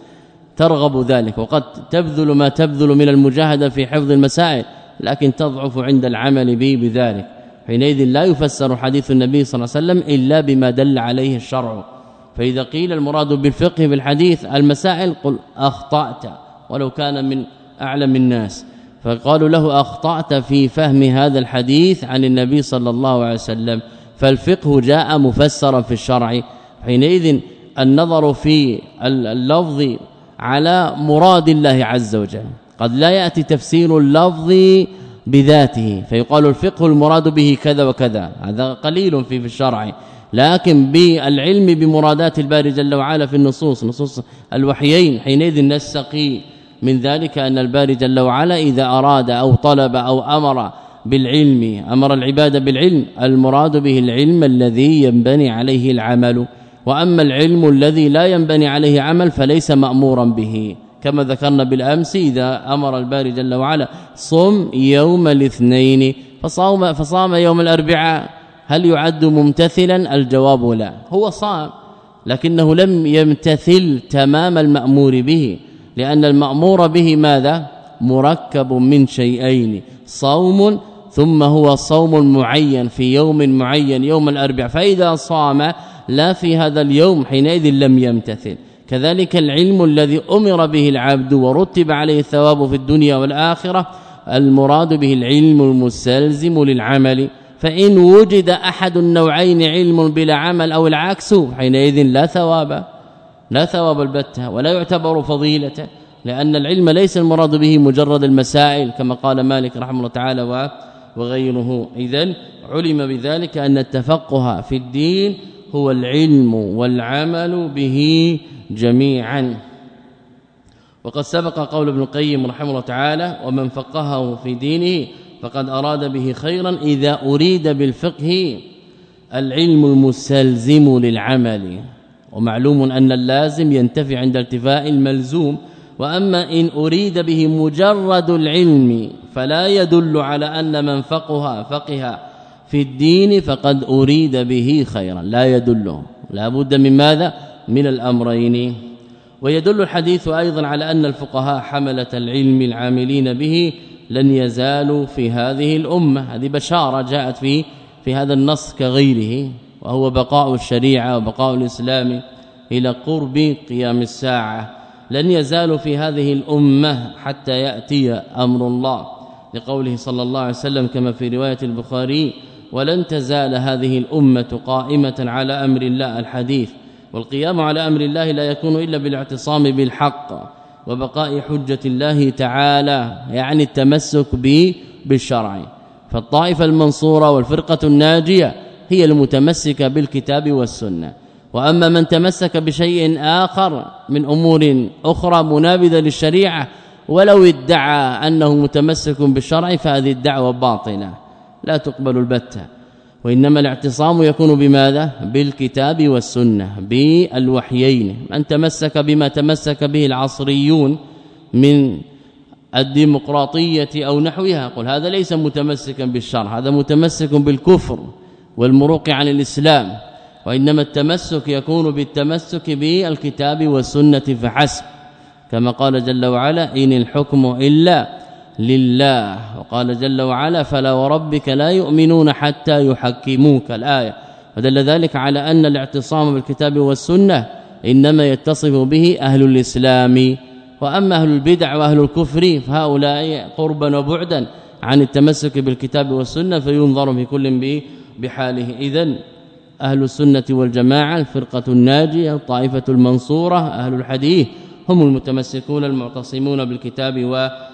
ترغب ذلك وقد تبذل ما تبذل من المجاهدة في حفظ المسائل لكن تضعف عند العمل به بذلك. حينئذ لا يفسر حديث النبي صلى الله عليه وسلم إلا بما دل عليه الشرع. فإذا قيل المراد بالفقه في الحديث المسائل قل أخطأت ولو كان من أعلم الناس. فقالوا له أخطأت في فهم هذا الحديث عن النبي صلى الله عليه وسلم. فالفقه جاء مفسرا في الشرع. حينئذ النظر في اللفظ على مراد الله عز وجل. قد لا يأتي تفسير اللفظ بذاته فيقال الفقه المراد به كذا وكذا. هذا قليل في الشرع لكن بالعلم بمرادات الباري جل وعلا في النصوص نصوص الوحيين حينئذ نستقي من ذلك أن الباري جل وعلا إذا أراد أو طلب أو أمر بالعلم أمر العباد بالعلم المراد به العلم الذي ينبني عليه العمل. وأما العلم الذي لا ينبني عليه عمل فليس مأمورا به. كما ذكرنا بالأمس إذا أمر الباري جل وعلا صم يوم الاثنين فصام فصام يوم الأربعاء. هل يعد ممتثلا؟ الجواب لا. هو صام لكنه لم يمتثل تمام المأمور به. لأن المأمور به ماذا؟ مركب من شيئين صوم ثم هو صوم معين في يوم معين يوم الأربعاء. فإذا صام لا في هذا اليوم حينئذ لم يمتثل. كذلك العلم الذي أمر به العبد ورتب عليه الثواب في الدنيا والآخرة المراد به العلم المستلزم للعمل. فإن وجد أحد النوعين علم بلا عمل أو العكس حينئذ لا ثواب لا ثواب البتة ولا يعتبر فضيلة لأن العلم ليس المراد به مجرد المسائل كما قال مالك رحمه الله تعالى وغيره. اذا علم بذلك أن التفقه في الدين هو العلم والعمل به جميعا. وقد سبق قول ابن القيم رحمه الله تعالى ومن فقهه في دينه فقد أراد به خيرا إذا أريد بالفقه العلم المستلزم للعمل. ومعلوم أن اللازم ينتفي عند ارتفاع الملزوم. وأما إن أريد به مجرد العلم فلا يدل على أن من فقه فقه في الدين فقد أريد به خيرا. لا يدل لا بد من ماذا؟ من الأمرين. ويدل الحديث أيضا على أن الفقهاء حملة العلم العاملين به لن يزالوا في هذه الأمة. هذه بشارة جاءت في في هذا النص كغيره وهو بقاء الشريعة وبقاء الإسلام إلى قرب قيام الساعة. لن يزالوا في هذه الأمة حتى يأتي أمر الله. لقوله صلى الله عليه وسلم كما في رواية البخاري ولن تزال هذه الأمة قائمة على أمر الله الحديث والقيام على أمر الله لا يكون إلا بالاعتصام بالحق وبقاء حجة الله تعالى يعني التمسك به بالشرع. فالطائفة المنصورة والفرقة الناجية هي المتمسكة بالكتاب والسنة. وأما من تمسك بشيء آخر من أمور أخرى منابذة للشريعة ولو ادعى أنه متمسك بالشرع فهذه الدعوة باطلة. لا تقبل البتة. وإنما الاعتصام يكون بماذا؟ بالكتاب والسنة بالوحيين. من تمسك بما تمسك به العصريون من الديمقراطية أو نحوها قل هذا ليس متمسكا بالشرع هذا متمسك بالكفر والمروق عن الإسلام. وإنما التمسك يكون بالتمسك بالكتاب والسنة فحسب كما قال جل وعلا إن الحكم إلا لله. وقال جل وعلا فلا وربك لا يؤمنون حتى يحكموك. الآية. ودل ذلك على أن الاعتصام بالكتاب والسنة إنما يتصف به أهل الإسلام. وأما أهل البدع وأهل الكفر فهؤلاء قربا وبعدا عن التمسك بالكتاب والسنة فينظر في كل بحاله. اذا أهل السنة والجماعة الفرقة الناجية الطائفة المنصورة أهل الحديث هم المتمسكون المعتصمون بالكتاب والسنة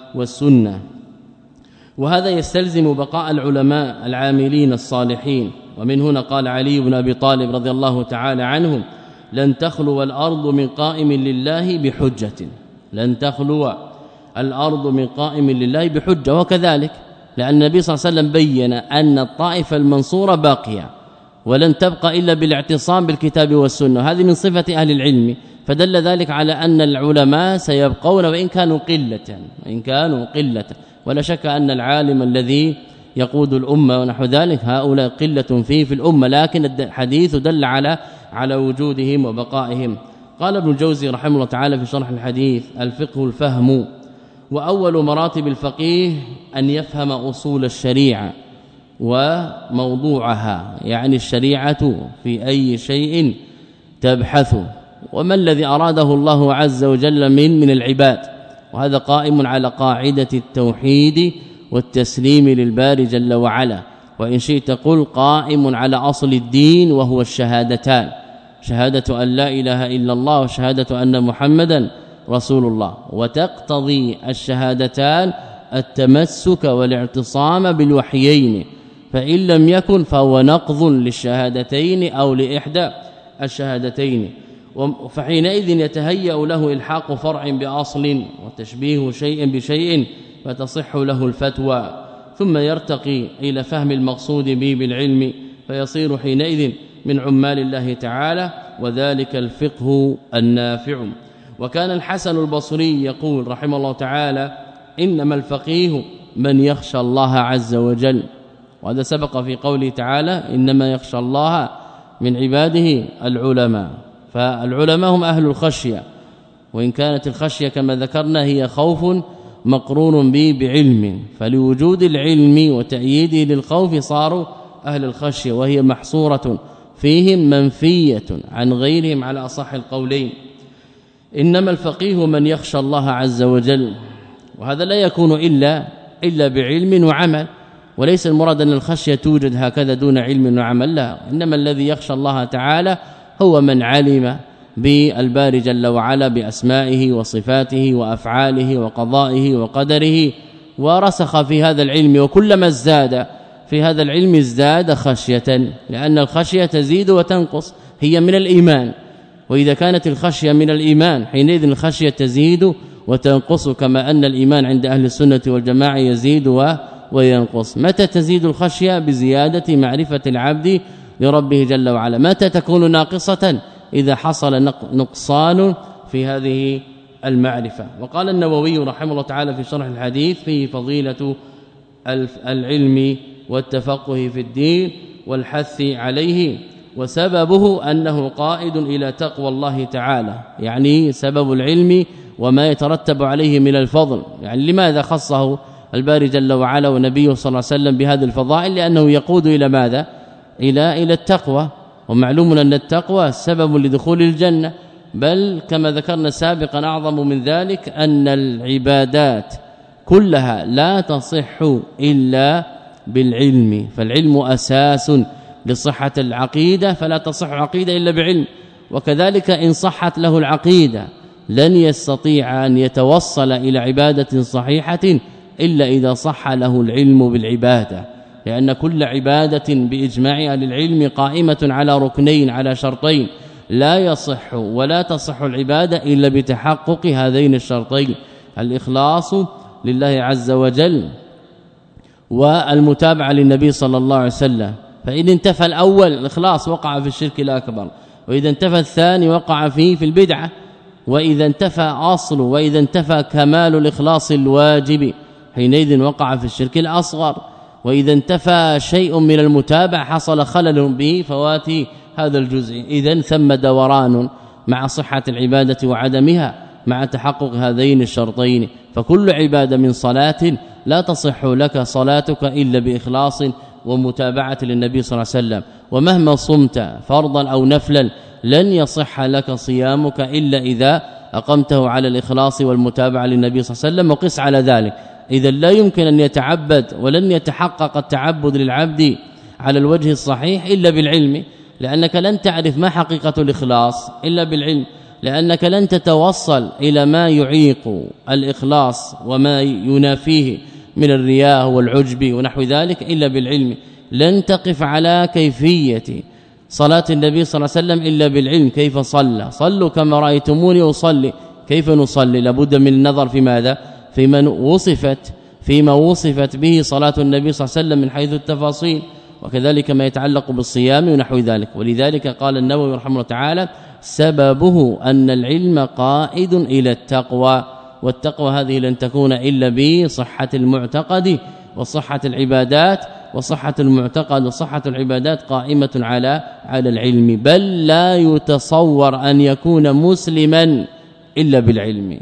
وهذا يستلزم بقاء العلماء العاملين الصالحين. ومن هنا قال علي بن أبي طالب رضي الله تعالى عنه لن تخلو الأرض من قائم لله بحجة. لن تخلو الأرض من قائم لله بحجة. وكذلك لأن النبي صلى الله عليه وسلم بين أن الطائفه المنصوره باقيه ولن تبقى إلا بالاعتصام بالكتاب والسنة. هذه من صفة أهل العلم. فدل ذلك على أن العلماء سيبقون وإن كانوا قلة وإن كانوا قلة. ولا شك أن العالم الذي يقود الأمة ونحو ذلك هؤلاء قلة فيه في الأمة. لكن الحديث دل على على وجودهم وبقائهم. قال ابن الجوزي رحمه الله تعالى في شرح الحديث الفقه الفهم. وأول مراتب الفقيه أن يفهم أصول الشريعة. وموضوعها يعني الشريعة في أي شيء تبحث. وما الذي أراده الله عز وجل من من العباد؟ وهذا قائم على قاعدة التوحيد والتسليم للباري جل وعلا. وإن شئت قل قائم على أصل الدين وهو الشهادتان. شهادة أن لا إله إلا الله وشهادة أن محمدا رسول الله. وتقتضي الشهادتان التمسك والاعتصام بالوحيين. فإن لم يكن فهو نقض للشهادتين أو لإحدى الشهادتين. فحينئذ يتهيأ له إلحاق فرع بأصل وتشبيه شيء بشيء فتصح له الفتوى. ثم يرتقي إلى فهم المقصود به بالعلم فيصير حينئذ من عمال الله تعالى وذلك الفقه النافع. وكان الحسن البصري يقول رحمه الله تعالى إنما الفقيه من يخشى الله عز وجل. وهذا سبق في قوله تعالى إنما يخشى الله من عباده العلماء. فالعلماء هم أهل الخشية وإن كانت الخشية كما ذكرنا هي خوف مقرون به بعلم. فلوجود العلم وتأييده للخوف صاروا أهل الخشية وهي محصورة فيهم منفية عن غيرهم على أصح القولين. إنما الفقيه من يخشى الله عز وجل وهذا لا يكون إلا إلا بعلم وعمل. وليس المراد أن الخشية توجد هكذا دون علم وعمل لا. إنما الذي يخشى الله تعالى هو من علم بالباري جل وعلا بأسمائه وصفاته وأفعاله وقضائه وقدره ورسخ في هذا العلم وكلما ازداد في هذا العلم ازداد خشية لأن الخشية تزيد وتنقص هي من الإيمان. وإذا كانت الخشية من الإيمان حينئذ الخشية تزيد وتنقص كما أن الإيمان عند أهل السنة والجماعة يزيد وينقص. متى تزيد الخشية؟ بزيادة معرفة العبد لربه جل وعلا. متى تكون ناقصة؟ إذا حصل نقصان في هذه المعرفة. وقال النووي رحمه الله تعالى في شرح الحديث في فضيلة العلم والتفقه في الدين والحث عليه وسببه أنه قائد إلى تقوى الله تعالى. يعني سبب العلم وما يترتب عليه من الفضل. يعني لماذا خصه؟ الباري جل وعلا ونبيه صلى الله عليه وسلم بهذه الفضائل لأنه يقود إلى ماذا؟ إلى إلى التقوى. ومعلوم أن التقوى سبب لدخول الجنة. بل كما ذكرنا سابقا أعظم من ذلك أن العبادات كلها لا تصح إلا بالعلم. فالعلم أساس لصحة العقيدة فلا تصح عقيدة إلا بعلم. وكذلك إن صحت له العقيدة لن يستطيع أن يتوصل إلى عبادة صحيحة إلا إذا صح له العلم بالعبادة لأن كل عبادة بإجماع أهل العلم قائمة على ركنين على شرطين لا يصح ولا تصح العبادة إلا بتحقق هذين الشرطين الإخلاص لله عز وجل والمتابعة للنبي صلى الله عليه وسلم فإن انتفى الأول الإخلاص وقع في الشرك الأكبر وإذا انتفى الثاني وقع فيه في البدعة وإذا انتفى أصل وإذا انتفى كمال الإخلاص الواجب حينئذ وقع في الشرك الأصغر. وإذا انتفى شيء من المتابع حصل خلل به فوات هذا الجزء. اذا ثم دوران مع صحة العبادة وعدمها مع تحقق هذين الشرطين. فكل عبادة من صلاة لا تصح لك صلاتك إلا بإخلاص ومتابعة للنبي صلى الله عليه وسلم. ومهما صمت فرضا أو نفلا لن يصح لك صيامك إلا إذا أقمته على الإخلاص والمتابعة للنبي صلى الله عليه وسلم. وقس على ذلك. اذا لا يمكن أن يتعبد ولن يتحقق التعبد للعبد على الوجه الصحيح إلا بالعلم لأنك لن تعرف ما حقيقة الإخلاص إلا بالعلم لأنك لن تتوصل إلى ما يعيق الإخلاص وما ينافيه من الرياء والعجب ونحو ذلك إلا بالعلم. لن تقف على كيفية صلاة النبي صلى الله عليه وسلم إلا بالعلم. كيف صلى؟ صلوا كما رأيتموني أصلي. كيف نصلي؟ لابد من النظر في ماذا؟ في من وصفت فيما وصفت به صلاة النبي صلى الله عليه وسلم من حيث التفاصيل وكذلك ما يتعلق بالصيام ونحو ذلك. ولذلك قال النووي رحمه الله تعالى سببه أن العلم قائد إلى التقوى والتقوى هذه لن تكون إلا بصحة المعتقد وصحة العبادات وصحة المعتقد وصحة العبادات قائمة على على العلم. بل لا يتصور أن يكون مسلما إلا بالعلم.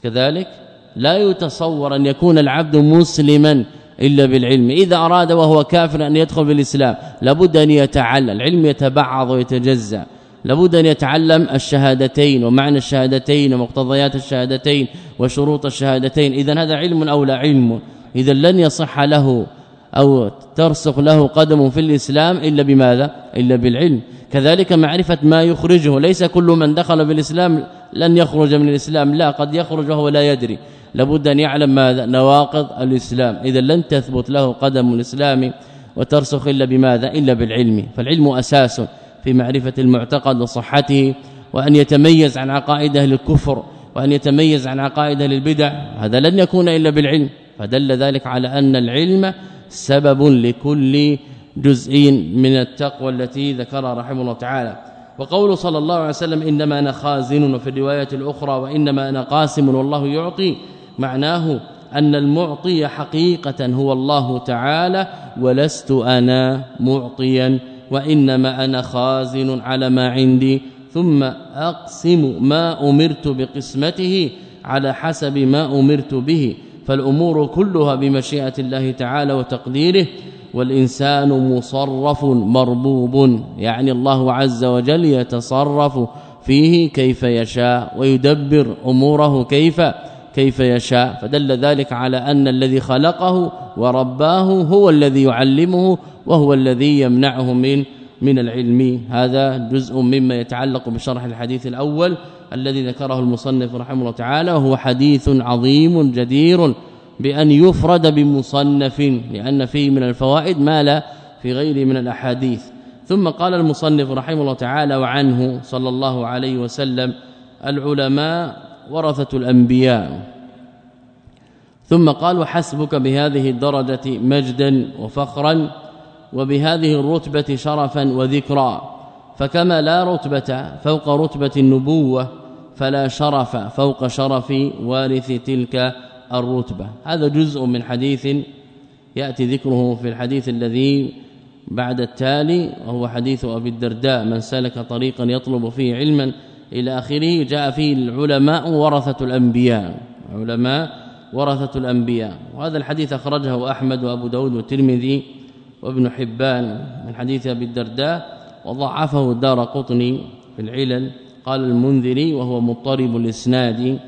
كذلك لا يتصور أن يكون العبد مسلما إلا بالعلم. إذا أراد وهو كافر أن يدخل في الإسلام لابد أن يتعلم. العلم يتبعض ويتجزأ. لابد أن يتعلم الشهادتين ومعنى الشهادتين ومقتضيات الشهادتين وشروط الشهادتين. اذا هذا علم أو لا علم؟ اذا لن يصح له أو ترسخ له قدم في الإسلام إلا بماذا؟ إلا بالعلم. كذلك معرفة ما يخرجه. ليس كل من دخل بالإسلام لن يخرج من الإسلام. لا قد يخرج وهو لا يدري. لابد أن يعلم ماذا نواقض الإسلام. إذا لن تثبت له قدم الإسلام وترسخ إلا بماذا؟ إلا بالعلم. فالعلم أساس في معرفة المعتقد وصحته وأن يتميز عن عقائد أهل الكفر وأن يتميز عن عقائد أهل البدع. هذا لن يكون إلا بالعلم. فدل ذلك على أن العلم سبب لكل جزء من التقوى التي ذكرها رحمه الله تعالى. وقول صلى الله عليه وسلم إنما أنا خازن وفي الرواية الأخرى وإنما أنا قاسم والله يعطي معناه أن المعطي حقيقة هو الله تعالى ولست أنا معطيا وإنما أنا خازن على ما عندي ثم أقسم ما أمرت بقسمته على حسب ما أمرت به فالأمور كلها بمشيئة الله تعالى وتقديره والإنسان مصرف مربوب يعني الله عز وجل يتصرف فيه كيف يشاء ويدبر أموره كيف كيف يشاء. فدل ذلك على أن الذي خلقه ورباه هو الذي يعلمه وهو الذي يمنعه من من العلم. هذا جزء مما يتعلق بشرح الحديث الأول الذي ذكره المصنف رحمه الله تعالى وهو حديث عظيم جدير بأن يفرد بمصنف لأن فيه من الفوائد ما لا في غيره من الأحاديث. ثم قال المصنف رحمه الله تعالى وعنه صلى الله عليه وسلم العلماء ورثة الأنبياء. ثم قال وحسبك بهذه الدرجة مجدا وفخرا وبهذه الرتبة شرفا وذكرا. فكما لا رتبة فوق رتبة النبوة فلا شرف فوق شرف وارث تلك الرتبة. هذا جزء من حديث يأتي ذكره في الحديث الذي بعد التالي وهو حديث أبي الدرداء من سلك طريقا يطلب فيه علما إلى آخره جاء فيه العلماء ورثة الأنبياء. علماء ورثة الأنبياء. وهذا الحديث أخرجه أحمد وأبو داود والترمذي وابن حبان من حديث أبي الدرداء وضعفه الدار قطني في العلل. قال المنذري وهو مضطرب الإسناد.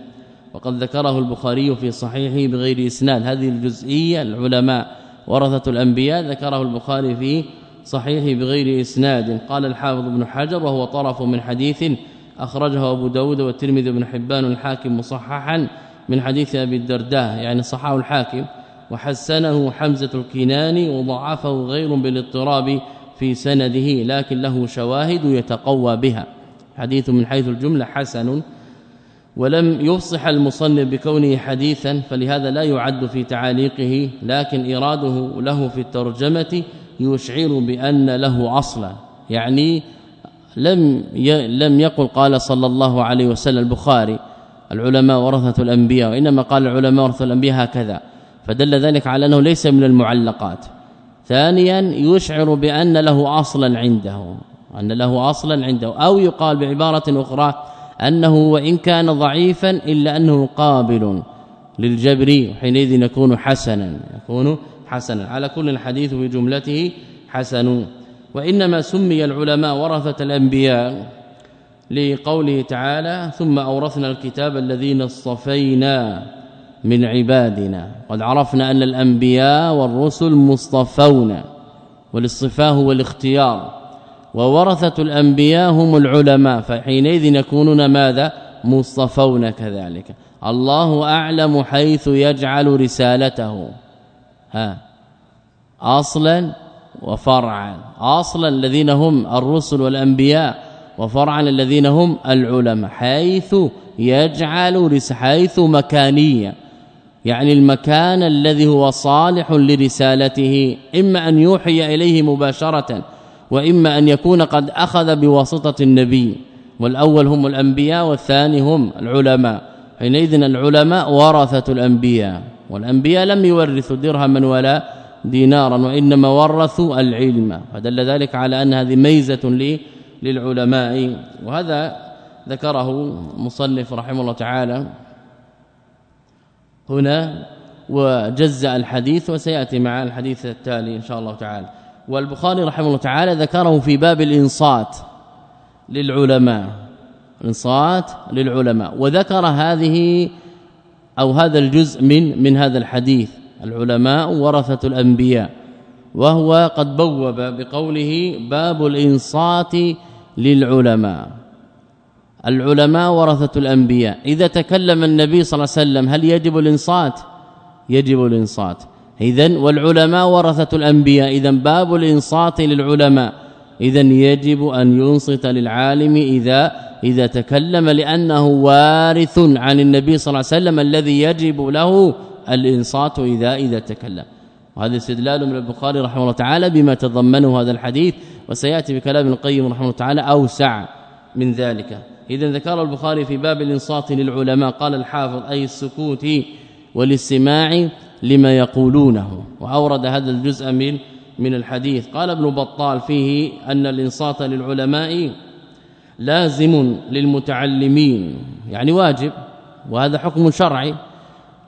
وقد ذكره البخاري في صحيحه بغير إسناد. هذه الجزئية العلماء ورثة الأنبياء ذكره البخاري في صحيحه بغير إسناد. قال الحافظ ابن حجر وهو طرف من حديث أخرجه أبو داود والترمذي بن حبان الحاكم مصححا من حديث أبي الدرداء يعني صححه الحاكم. وحسنه حمزة الكناني وضعفه غير بالاضطراب في سنده لكن له شواهد يتقوى بها. حديث من حيث الجملة حسن ولم يفصح المصنف بكونه حديثا فلهذا لا يعد في تعاليقه لكن إراده له في الترجمة يشعر بأن له أصلا. يعني لم لم يقل قال صلى الله عليه وسلم البخاري العلماء ورثة الأنبياء وإنما قال العلماء ورثة الأنبياء هكذا. فدل ذلك على أنه ليس من المعلقات. ثانيا يشعر بأن له أصلا عنده أن له أصلا عنده أو يقال بعبارة أخرى أنه وإن كان ضعيفا إلا أنه قابل للجبر حينئذ يكون حسنا يكون حسنا. على كل الحديث في جملته حسن. وإنما سمي العلماء ورثة الأنبياء لقوله تعالى ثم أورثنا الكتاب الذين اصطفينا من عبادنا قد عرفنا أن الأنبياء والرسل مصطفون والاصطفاء هو الاختيار. وورثة الأنبياء هم العلماء فحينئذ يكونون ماذا؟ مصطفون كذلك. الله أعلم حيث يجعل رسالته. ها. أصلا وفرعا. أصلا الذين هم الرسل والأنبياء وفرعا الذين هم العلماء. حيث يجعل حيث مكانية. يعني المكان الذي هو صالح لرسالته إما أن يوحي إليه مباشرة وإما أن يكون قد أخذ بواسطة النبي والأول هم الأنبياء والثاني هم العلماء. حينئذ العلماء ورثة الأنبياء والأنبياء لم يورثوا درهما ولا دينارا وإنما ورثوا العلم. فدل ذلك على أن هذه ميزة لي للعلماء. وهذا ذكره مصنف رحمه الله تعالى هنا وجزأ الحديث وسيأتي مع الحديث التالي إن شاء الله تعالى. والبخاري رحمه الله تعالى ذكره في باب الإنصات للعلماء. إنصات للعلماء. وذكر هذه أو هذا الجزء من من هذا الحديث. العلماء ورثة الأنبياء. وهو قد بوب بقوله باب الإنصات للعلماء. العلماء ورثة الأنبياء. إذا تكلم النبي صلى الله عليه وسلم هل يجب الإنصات؟ يجب الإنصات. اذا والعلماء ورثة الأنبياء اذا باب الإنصات للعلماء. اذا يجب أن ينصت للعالم إذا إذا تكلم لأنه وارث عن النبي صلى الله عليه وسلم الذي يجب له الإنصات إذا إذا تكلم. وهذا استدلال من البخاري رحمه الله تعالى بما تضمنه هذا الحديث وسيأتي بكلام القيم رحمه الله تعالى أوسع من ذلك. اذا ذكر البخاري في باب الإنصات للعلماء قال الحافظ أي السكوت والاستماع لما يقولونه. وأورد هذا الجزء من من الحديث. قال ابن بطال فيه أن الإنصات للعلماء لازم للمتعلمين. يعني واجب. وهذا حكم شرعي.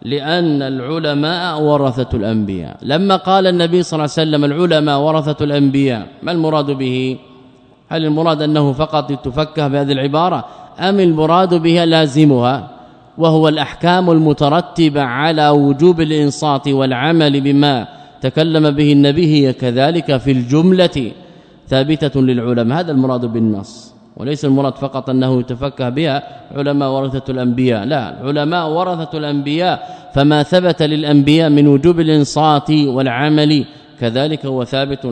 لأن العلماء ورثة الأنبياء. لما قال النبي صلى الله عليه وسلم العلماء ورثة الأنبياء ما المراد به؟ هل المراد أنه فقط تفكه بهذه العبارة؟ أم المراد بها لازمها؟ وهو الأحكام المترتبة على وجوب الإنصات والعمل بما تكلم به النبي هي كذلك في الجملة ثابتة للعلماء. هذا المراد بالنص وليس المراد فقط أنه يتفكه بها علماء ورثة الأنبياء. لا العلماء ورثة الأنبياء فما ثبت للأنبياء من وجوب الإنصات والعمل كذلك هو ثابت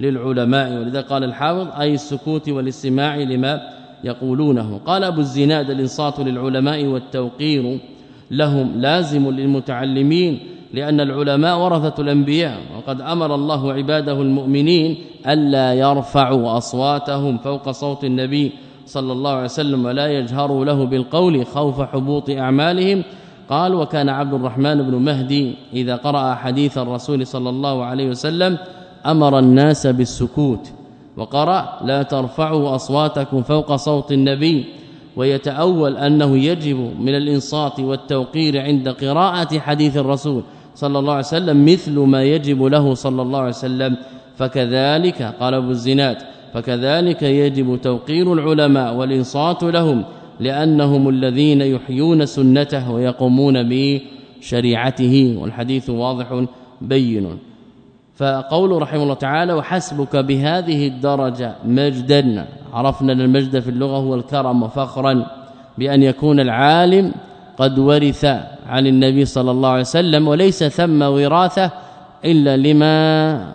للعلماء. ولذا قال الحافظ أي السكوت والاستماع لما يقولونه. قال أبو الزناد الإنصات للعلماء والتوقير لهم لازم للمتعلمين لأن العلماء ورثة الأنبياء. وقد أمر الله عباده المؤمنين ألا يرفعوا أصواتهم فوق صوت النبي صلى الله عليه وسلم ولا يجهروا له بالقول خوف حبوط أعمالهم. قال وكان عبد الرحمن بن مهدي إذا قرأ حديث الرسول صلى الله عليه وسلم أمر الناس بالسكوت. وقرأ لا ترفعوا أصواتكم فوق صوت النبي ويتأول أنه يجب من الإنصات والتوقير عند قراءة حديث الرسول صلى الله عليه وسلم مثل ما يجب له صلى الله عليه وسلم. فكذلك قال أبو الزناد فكذلك يجب توقير العلماء والإنصات لهم لأنهم الذين يحيون سنته ويقومون بشريعته. والحديث واضح بين. فقول رحمه الله تعالى وحسبك بهذه الدرجة مجدا عرفنا أن المجد في اللغة هو الكرم وفخرا بأن يكون العالم قد ورث عن النبي صلى الله عليه وسلم وليس ثم وراثة إلا لما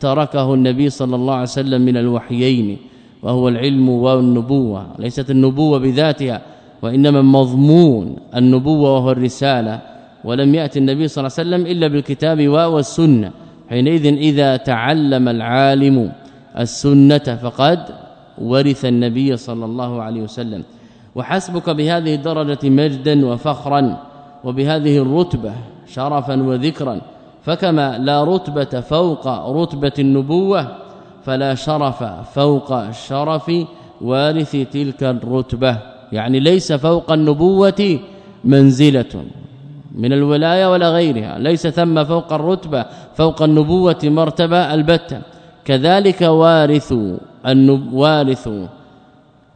تركه النبي صلى الله عليه وسلم من الوحيين وهو العلم والنبوة ليست النبوة بذاتها وإنما مضمون النبوة وهو الرسالة ولم يأتي النبي صلى الله عليه وسلم إلا بالكتاب والسنة. حينئذ إذا تعلم العالم السنة فقد ورث النبي صلى الله عليه وسلم. وحسبك بهذه الدرجة مجدا وفخرا وبهذه الرتبة شرفا وذكرا فكما لا رتبة فوق رتبة النبوة فلا شرف فوق شرف وارث تلك الرتبة. يعني ليس فوق النبوة منزلة. من الولاية ولا غيرها ليس ثم فوق الرتبة فوق النبوة مرتبة البتة. كذلك وارث وارث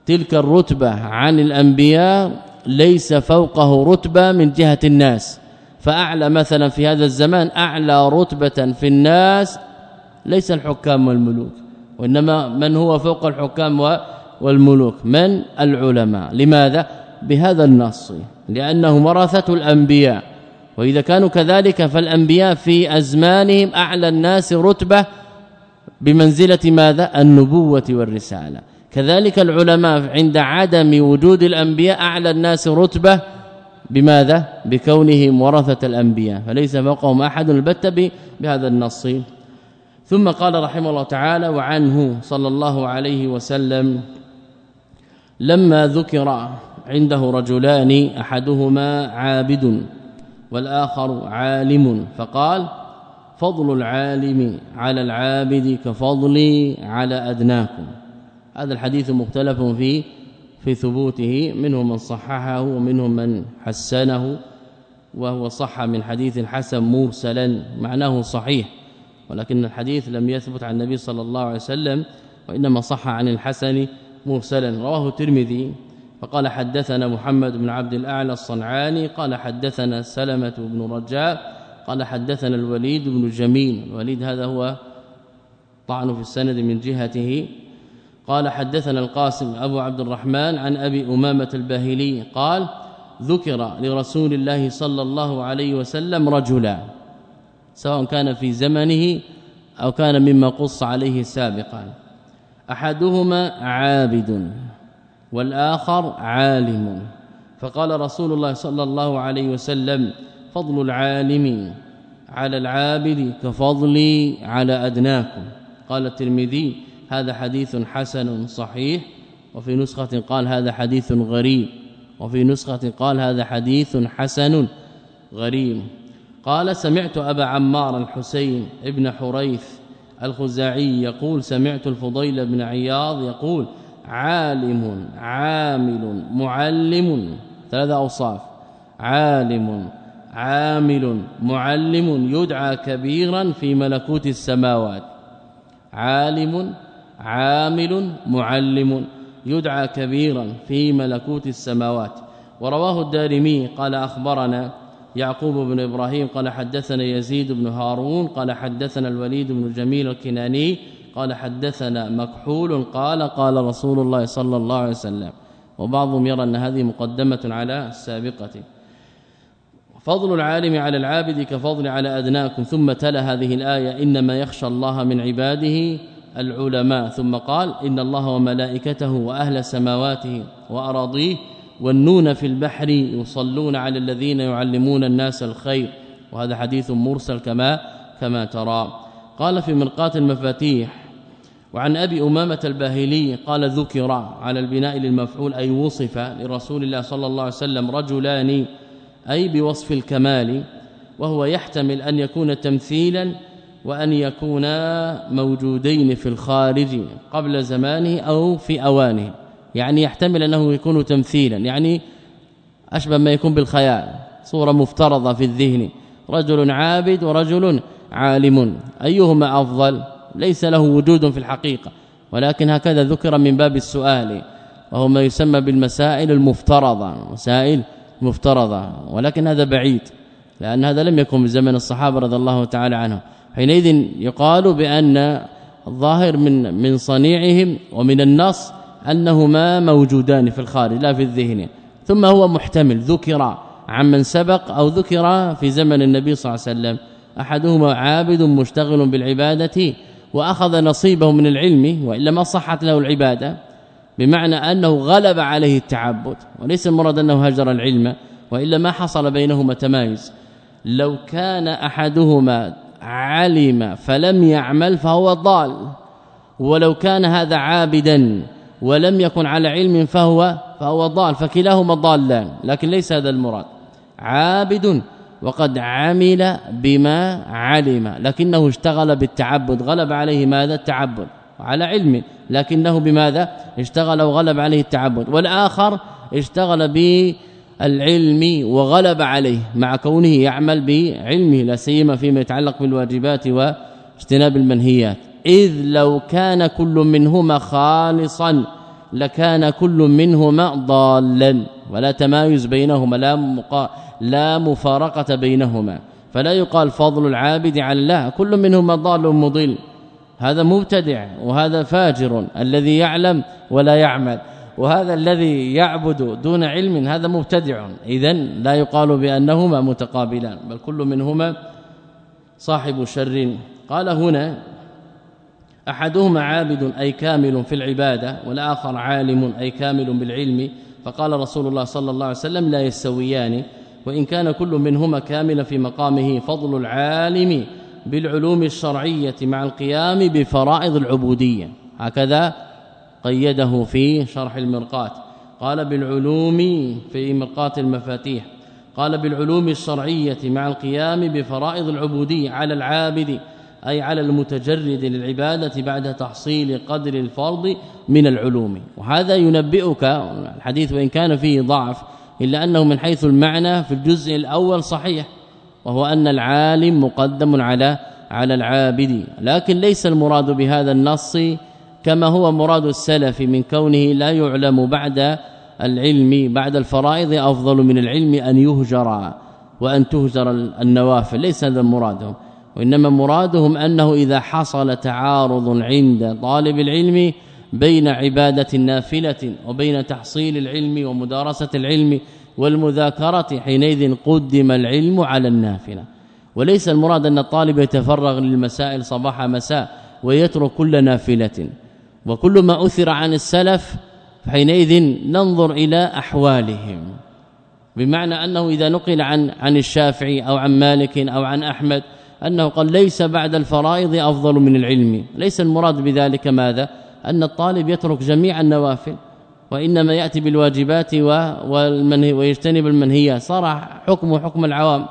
تلك الرتبة عن الأنبياء ليس فوقه رتبة من جهة الناس. فأعلى مثلا في هذا الزمان أعلى رتبة في الناس ليس الحكام والملوك وإنما من هو فوق الحكام والملوك؟ من العلماء. لماذا؟ بهذا النص. لأنه ورثه الأنبياء. وإذا كانوا كذلك فالأنبياء في أزمانهم أعلى الناس رتبة بمنزلة ماذا؟ النبوة والرسالة. كذلك العلماء عند عدم وجود الأنبياء أعلى الناس رتبة بماذا؟ بكونهم ورثه الأنبياء. فليس فوقهم أحد البت بهذا النص ثم قال رحمه الله تعالى وعنه صلى الله عليه وسلم لما ذكر عنده رجلان أحدهما عابد والآخر عالم. فقال فضل العالم على العابد كفضلي على أدناكم. هذا الحديث مختلف فيه في ثبوته. منهم من صححه ومنهم من حسنه وهو صح من حديث حسن مرسلا. معناه صحيح ولكن الحديث لم يثبت عن النبي صلى الله عليه وسلم وإنما صح عن الحسن مرسلا. رواه الترمذي. فقال حدثنا محمد بن عبد الأعلى الصنعاني قال حدثنا سلمة بن رجاء قال حدثنا الوليد بن جميل. الوليد هذا هو طعن في السند من جهته. قال حدثنا القاسم أبو عبد الرحمن عن أبي أمامة الباهلي قال ذكر لرسول الله صلى الله عليه وسلم رجلا سواء كان في زمنه أو كان مما قص عليه سابقا. أحدهما عابد. والآخر عالم. فقال رسول الله صلى الله عليه وسلم فضل العالم على العابد كفضلي على أدناكم. قال الترمذي هذا حديث حسن صحيح وفي نسخة قال هذا حديث غريب وفي نسخة قال هذا حديث حسن غريب. قال سمعت أبا عمار الحسين ابن حريث الخزاعي يقول سمعت الفضيل بن عياض يقول عالم عامل معلم. ثلاثة أوصاف. عالم عامل معلم. يدعى كبيرا في ملكوت السماوات. عالم عامل معلم. يدعى كبيرا في ملكوت السماوات. ورواه الدارمي قال أخبرنا يعقوب بن إبراهيم قال حدثنا يزيد بن هارون قال حدثنا الوليد بن جميل الكناني قال حدثنا مكحول قال قال رسول الله صلى الله عليه وسلم وبعضهم يرى أن هذه مقدمة على السابقة فضل العالم على العابد كفضل على أدناكم ثم تلا هذه الآية إنما يخشى الله من عباده العلماء. ثم قال إن الله وملائكته وأهل سماواته وأراضيه والنون في البحر يصلون على الذين يعلمون الناس الخير. وهذا حديث مرسل كما كما ترى. قال في مرقات المفاتيح وعن أبي أمامة الباهلي قال ذكر على البناء للمفعول أي وصف لرسول الله صلى الله عليه وسلم رجلان أي بوصف الكمال وهو يحتمل أن يكون تمثيلا وأن يكونا موجودين في الخارج قبل زمانه أو في أوانه. يعني يحتمل أنه يكون تمثيلا يعني أشبه ما يكون بالخيال صورة مفترضة في الذهن. رجل عابد ورجل عالم أيهما أفضل؟ ليس له وجود في الحقيقة. ولكن هكذا ذكر من باب السؤال وهو ما يسمى بالمسائل المفترضة مسائل مفترضة. ولكن هذا بعيد لأن هذا لم يكن في زمن الصحابة رضي الله تعالى عنهم. حينئذ يقال بأن الظاهر من من صنيعهم ومن النص أنهما موجودان في الخارج لا في الذهن. ثم هو محتمل ذكر عمن سبق أو ذكر في زمن النبي صلى الله عليه وسلم. أحدهما عابد مشتغل بالعبادة وأخذ نصيبه من العلم والا ما صحت له العبادة بمعنى أنه غلب عليه التعبد وليس المراد أنه هجر العلم والا ما حصل بينهما تمايز. لو كان أحدهما علم فلم يعمل فهو ضال ولو كان هذا عابدا ولم يكن على علم فهو فهو ضال فكلاهما ضالان لكن ليس هذا المراد. عابد وقد عمل بما علم. لكنه اشتغل بالتعبد. غلب عليه ماذا؟ التعبد. على علم. لكنه بماذا؟ اشتغل وغلب عليه التعبد. والآخر اشتغل بالعلم وغلب عليه. مع كونه يعمل بعلمه. لا سيما فيما يتعلق بالواجبات واجتناب المنهيات. إذ لو كان كل منهما خالصا لكان كل منهما ضالا. ولا تمايز بينهما. لا مقا لا مفارقة بينهما. فلا يقال فضل العابد على الله. كل منهما ضال مضل. هذا مبتدع وهذا فاجر. الذي يعلم ولا يعمل. وهذا الذي يعبد دون علم هذا مبتدع. اذا لا يقال بأنهما متقابلان. بل كل منهما صاحب شر. قال هنا أحدهما عابد أي كامل في العبادة والآخر عالم أي كامل بالعلم. فقال رسول الله صلى الله عليه وسلم لا يستويان. وإن كان كل منهما كاملا في مقامه فضل العالم بالعلوم الشرعية مع القيام بفرائض العبودية. هكذا قيده في شرح المرقات. قال بالعلوم في مرقات المفاتيح. قال بالعلوم الشرعية مع القيام بفرائض العبودية على العابد أي على المتجرد للعبادة بعد تحصيل قدر الفرض من العلوم. وهذا ينبئك الحديث وإن كان فيه ضعف إلا أنه من حيث المعنى في الجزء الأول صحيح وهو أن العالم مقدم على على العابد. لكن ليس المراد بهذا النص كما هو مراد السلف من كونه لا يعلم بعد العلم بعد الفرائض أفضل من العلم أن يهجر وأن تهجر النوافل. ليس هذا مرادهم. وإنما مرادهم أنه إذا حصل تعارض عند طالب العلم بين عبادة النافلة وبين تحصيل العلم ومدارسة العلم والمذاكرة حينئذ قدم العلم على النافلة. وليس المراد أن الطالب يتفرغ للمسائل صباح مساء ويترك كل نافلة. وكل ما أثر عن السلف حينئذ ننظر إلى أحوالهم. بمعنى أنه إذا نقل عن عن الشافعي أو عن مالك أو عن أحمد أنه قال ليس بعد الفرائض أفضل من العلم. ليس المراد بذلك ماذا؟ أن الطالب يترك جميع النوافل وإنما يأتي بالواجبات ويجتنب المنهيات صار حكمه حكم العوام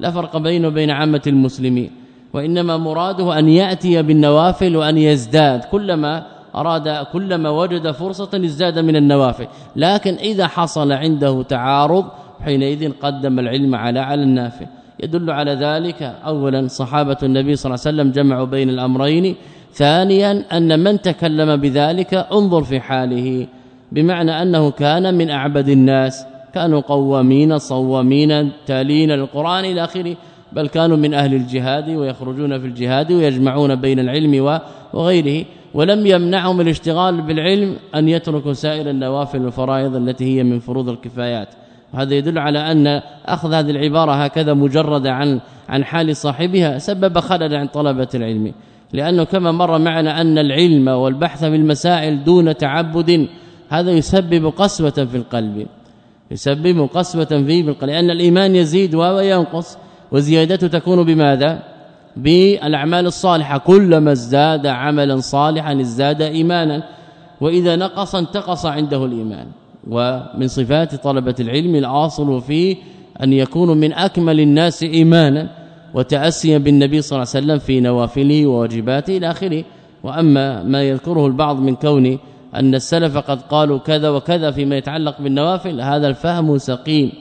لا فرق بينه وبين عامة المسلمين. وإنما مراده أن يأتي بالنوافل وأن يزداد. كلما أراد كلما وجد فرصة ازداد من النوافل. لكن إذا حصل عنده تعارض حينئذ قدم العلم على على النافل. يدل على ذلك اولا صحابة النبي صلى الله عليه وسلم جمعوا بين الأمرين ثانيا أن من تكلم بذلك انظر في حاله بمعنى أنه كان من أعبد الناس كانوا قوامين صوامين تالين القرآن إلى آخره بل كانوا من أهل الجهاد ويخرجون في الجهاد ويجمعون بين العلم وغيره ولم يمنعهم الاشتغال بالعلم أن يتركوا سائر النوافل والفرائض التي هي من فروض الكفايات. هذا يدل على أن أخذ هذه العبارة هكذا مجرد عن عن حال صاحبها سبب خلل عن طلبة العلم. لأنه كما مر معنا أن العلم والبحث في المسائل دون تعبد هذا يسبب قسوة في القلب يسبب قسوة فيه بالقلب لأن الإيمان يزيد وينقص وزيادته تكون بماذا؟ بالأعمال الصالحة كلما ازداد عملا صالحا ازداد ايمانا وإذا نقص انتقص عنده الإيمان ومن صفات طلبة العلم الأصل فيه أن يكونوا من أكمل الناس ايمانا. وتأسيا بالنبي صلى الله عليه وسلم في نوافله وواجباته إلى آخره. وأما ما يذكره البعض من كون أن السلف قد قالوا كذا وكذا فيما يتعلق بالنوافل هذا الفهم سقيم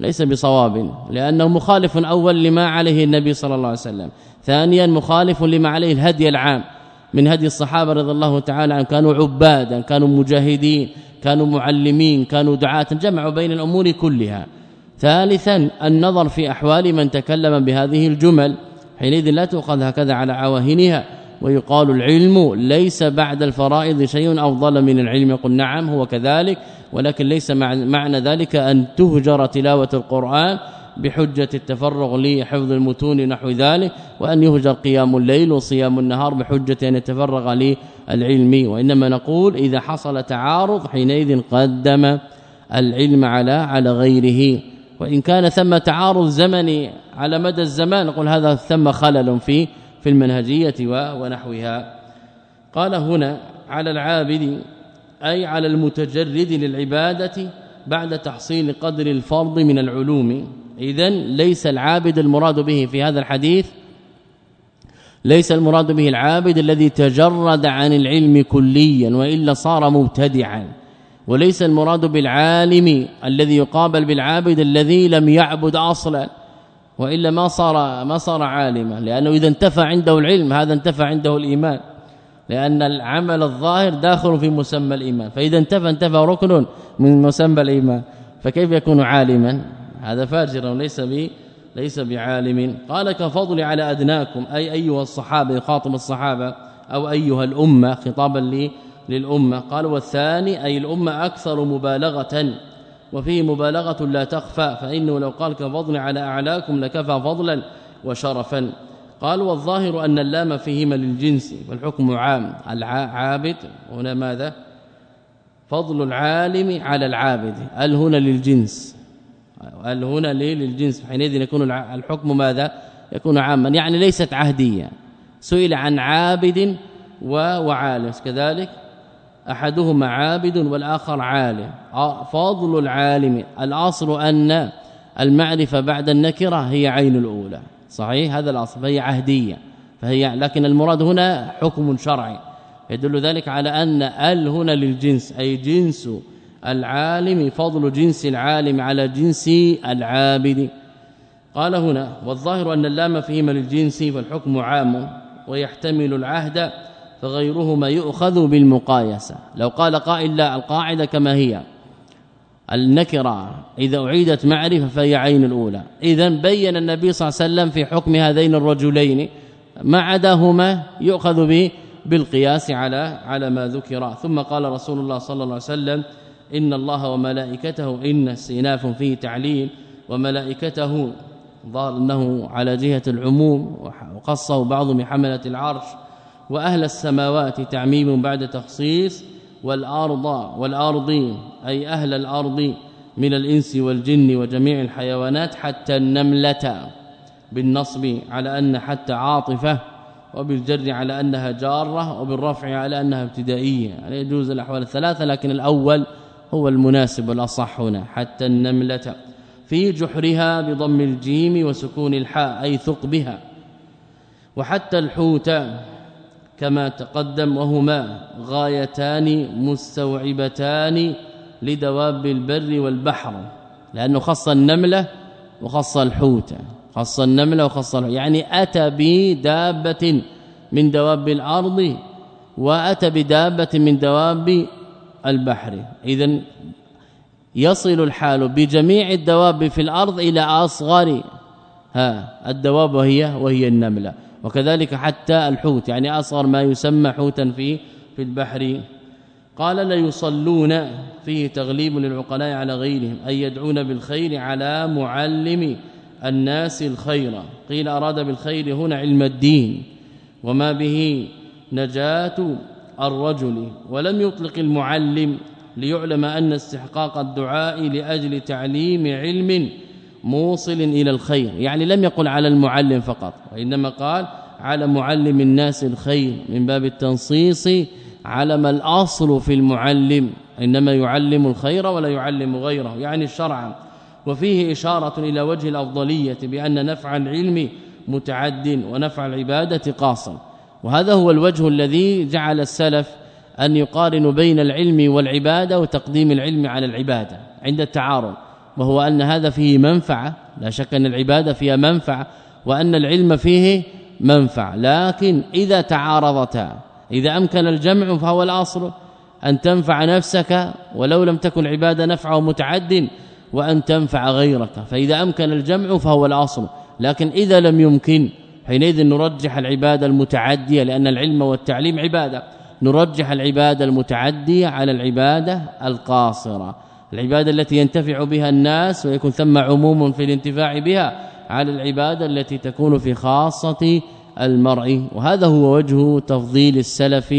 ليس بصواب لأنه مخالف أول لما عليه النبي صلى الله عليه وسلم. ثانيا مخالف لما عليه الهدي العام من هدي الصحابة رضي الله تعالى عنهم. كانوا عبادا كانوا مجاهدين كانوا معلمين كانوا دعاة جمعوا بين الأمور كلها. ثالثا النظر في أحوال من تكلم بهذه الجمل حينئذ لا تؤخذ هكذا على عواهنها ويقال العلم ليس بعد الفرائض شيء أفضل من العلم يقول نعم هو كذلك ولكن ليس معنى ذلك أن تهجر تلاوة القرآن بحجة التفرغ لحفظ المتون نحو ذلك وأن يهجر قيام الليل وصيام النهار بحجة أن يتفرغ للعلم. وإنما نقول إذا حصل تعارض حينئذ قدم العلم على على غيره. وإن كان ثم تعارض زمني على مدى الزمان نقول هذا ثم خلل في في المنهجية ونحوها. قال هنا على العابد أي على المتجرد للعبادة بعد تحصيل قدر الفرض من العلوم. اذا ليس العابد المراد به في هذا الحديث ليس المراد به العابد الذي تجرد عن العلم كليا وإلا صار مبتدعا. وليس المراد بالعالم الذي يقابل بالعابد الذي لم يعبد أصلا وإلا ما صار ما صار عالما لأنه إذا انتفى عنده العلم هذا انتفى عنده الإيمان لأن العمل الظاهر داخل في مسمى الإيمان فإذا انتفى انتفى ركن من مسمى الإيمان فكيف يكون عالما؟ هذا فاجر وليس بي ليس بعالم. قال كفضل على أدناكم أي أيها الصحابة يخاطب الصحابة أو أيها الأمة خطابا للأمة. قال والثاني أي الأمة أكثر مبالغة وفيه مبالغة لا تخفى فإنه لو قال كفضل على أعلاكم لكفى فضلا وشرفا. قال والظاهر أن اللام فيهما للجنس والحكم عام. العابد هنا ماذا؟ فضل العالم على العابد. هل هنا للجنس؟ هل هنا للجنس؟ حينئذ يكون الحكم ماذا؟ يكون عاما. يعني ليست عهدية. سئل عن عابد وعالم. كذلك أحدهما عابد والآخر عالم. فضل العالم. الأصل أن المعرفة بعد النكرة هي عين الأولى. صحيح؟ هذا الأصل. فهي عهدية. فهي لكن المراد هنا حكم شرعي. يدل ذلك على أن ال هنا للجنس أي جنس العالم فضل جنس العالم على جنس العابد. قال هنا والظاهر أن اللام فيهما للجنس فالحكم عام ويحتمل العهد فغيرهما يؤخذ بالمقايسة. لو قال قائل لا القاعدة كما هي. النكرة إذا أعيدت معرفة فهي عين الأولى. اذا بين النبي صلى الله عليه وسلم في حكم هذين الرجلين ما عداهما يؤخذ به بالقياس على على ما ذكر. ثم قال رسول الله صلى الله عليه وسلم إن الله وملائكته إن استئناف فيه تعليل وملائكته ظال انه على جهة العموم وقصه بعض من حملة العرش. وأهل السماوات تعميم بعد تخصيص والارض والارض أي أهل الأرض من الإنس والجن وجميع الحيوانات حتى النملة بالنصب على أن حتى عاطفة وبالجر على أنها جارة وبالرفع على أنها ابتدائية. يعني يجوز الأحوال الثلاثة لكن الأول هو المناسب والأصح هنا حتى النملة في جحرها بضم الجيم وسكون الحاء أي ثقبها. وحتى الحوت كما تقدم وهما غايتان مستوعبتان لدواب البر والبحر لأنه خص النملة وخص الحوت خص النملة وخص يعني أتى بدابة من دواب الأرض وأتى بدابة من دواب البحر. اذا يصل الحال بجميع الدواب في الأرض إلى أصغر ها الدواب وهي وهي النملة. وكذلك حتى الحوت يعني أصغر ما يسمى حوتا في في البحر. قال لا يصلون فيه تغليب للعقلاء على غيرهم أي يدعون بالخير على معلم الناس الخير. قيل أراد بالخير هنا علم الدين وما به نجاة الرجل. ولم يطلق المعلم ليعلم أن استحقاق الدعاء لأجل تعليم علم موصل إلى الخير يعني لم يقل على المعلم فقط وإنما قال على معلم الناس الخير من باب التنصيص على ما الأصل في المعلم إنما يعلم الخير ولا يعلم غيره يعني الشرع وفيه إشارة إلى وجه الأفضلية بأن نفع العلم متعد ونفع العبادة قاصر. وهذا هو الوجه الذي جعل السلف أن يقارنوا بين العلم والعبادة وتقديم العلم على العبادة عند التعارض. وهو أن هذا فيه منفعة لا شك أن العبادة فيها منفعة وأن العلم فيه منفعة. لكن إذا تعارضتا إذا أمكن الجمع فهو الأصل أن تنفع نفسك ولو لم تكن عباده نفعه متعد وأن تنفع غيرك. فإذا أمكن الجمع فهو الأصل. لكن إذا لم يمكن حينئذ نرجح العبادة المتعدية لأن العلم والتعليم عبادة. نرجح العبادة المتعدية على العبادة القاصرة. العبادة التي ينتفع بها الناس ويكون ثم عموم في الانتفاع بها على العبادة التي تكون في خاصة المرء. وهذا هو وجه تفضيل السلف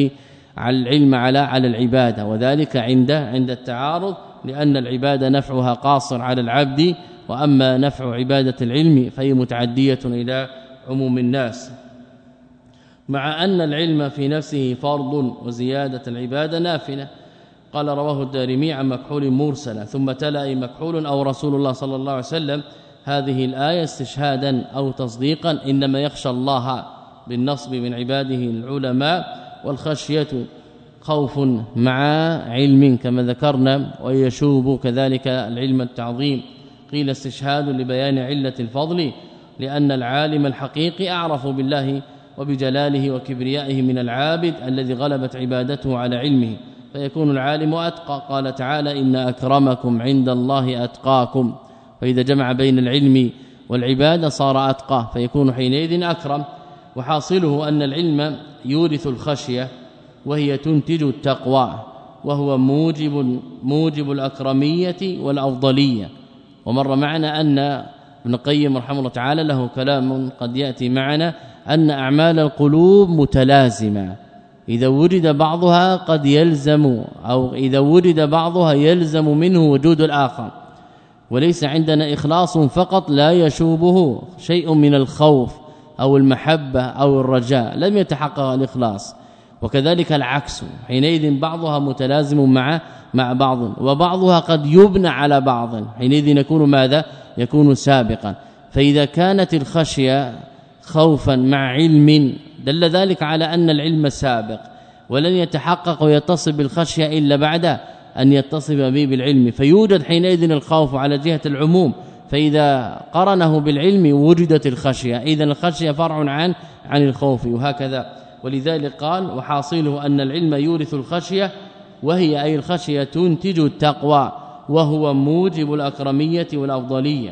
على العلم على على العبادة. وذلك عند عند التعارض لأن العبادة نفعها قاصر على العبد. وأما نفع عبادة العلم فهي متعدية إلى عموم الناس. مع أن العلم في نفسه فرض وزيادة العبادة نافلة قال رواه الدارمي عن مكحول مرسلا ثم تلا أي مكحول أو رسول الله صلى الله عليه وسلم هذه الآية استشهادا أو تصديقا إنما يخشى الله بالنصب من عباده العلماء والخشية خوف مع علم كما ذكرنا ويشوب كذلك العلم التعظيم. قيل استشهاد لبيان علة الفضل لأن العالم الحقيقي أعرف بالله وبجلاله وكبريائه من العابد الذي غلبت عبادته على علمه. فيكون العالم أتقى. قال تعالى إن أكرمكم عند الله أتقاكم. فإذا جمع بين العلم والعباده صار أتقى. فيكون حينئذ أكرم. وحاصله أن العلم يورث الخشية وهي تنتج التقوى. وهو موجب موجب الأكرمية والأفضلية. ومر معنا أن ابن القيم رحمه الله تعالى له كلام قد يأتي معنا أن أعمال القلوب متلازمة. إذا وجد بعضها قد يلزم أو إذا وجد بعضها يلزم منه وجود الآخر. وليس عندنا إخلاص فقط لا يشوبه شيء من الخوف أو المحبة أو الرجاء لم يتحقق الإخلاص. وكذلك العكس حينئذ بعضها متلازم مع مع بعض وبعضها قد يبنى على بعض. حينئذ يكون ماذا؟ يكون سابقا. فإذا كانت الخشية خوفا مع علم. دل ذلك على أن العلم سابق ولن يتحقق ويتصل بالخشية إلا بعد أن يتصف به بالعلم. فيوجد حينئذ الخوف على جهة العموم فإذا قرنه بالعلم وجدت الخشية. اذا الخشية فرع عن عن الخوف وهكذا. ولذلك قال وحاصله أن العلم يورث الخشية وهي أي الخشية تنتج التقوى وهو موجب الأكرمية والأفضلية.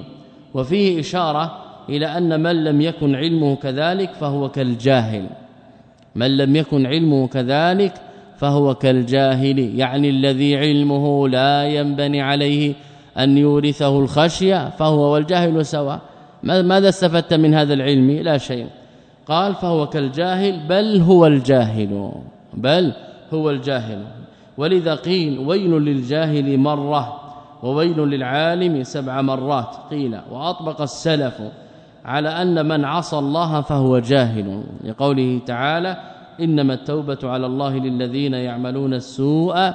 وفيه إشارة إلى أن من لم يكن علمه كذلك فهو كالجاهل. من لم يكن علمه كذلك فهو كالجاهل يعني الذي علمه لا ينبني عليه أن يورثه الخشية فهو والجاهل سواء. ماذا استفدت من هذا العلم؟ لا شيء. قال فهو كالجاهل بل هو الجاهل بل هو الجاهل. ولذا قيل ويل للجاهل مرة وويل للعالم سبع مرات. قيل وأطبق السلف على أن من عصى الله فهو جاهل. لقوله تعالى إنما التوبة على الله للذين يعملون السوء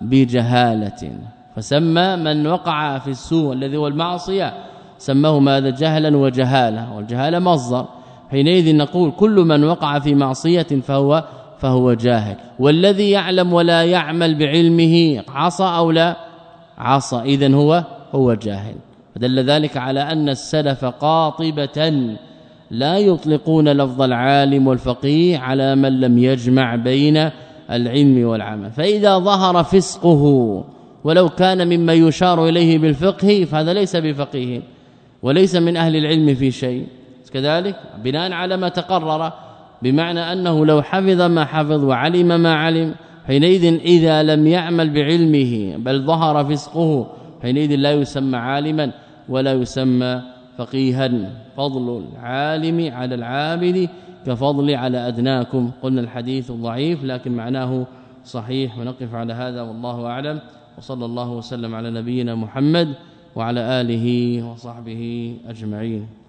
بجهالة. فسمى من وقع في السوء الذي هو المعصية سماه ماذا؟ جهلا وجهالة. والجهالة مصدر. حينئذ نقول كل من وقع في معصية فهو فهو جاهل. والذي يعلم ولا يعمل بعلمه عصى أو لا عصى اذا هو هو جاهل. فدل ذلك على أن السلف قاطبة لا يطلقون لفظ العالم والفقيه على من لم يجمع بين العلم والعمل. فإذا ظهر فسقه ولو كان مما يشار إليه بالفقه فهذا ليس بفقيه وليس من أهل العلم في شيء. كذلك بناء على ما تقرر بمعنى أنه لو حفظ ما حفظ وعلم ما علم حينئذ إذا لم يعمل بعلمه بل ظهر فسقه حينئذ لا يسمى عالما. ولا يسمى فقيها. فضل العالم على العابد كفضل على أدناكم. قلنا الحديث ضعيف لكن معناه صحيح ونقف على هذا والله أعلم. وصلى الله وسلم على نبينا محمد وعلى آله وصحبه أجمعين.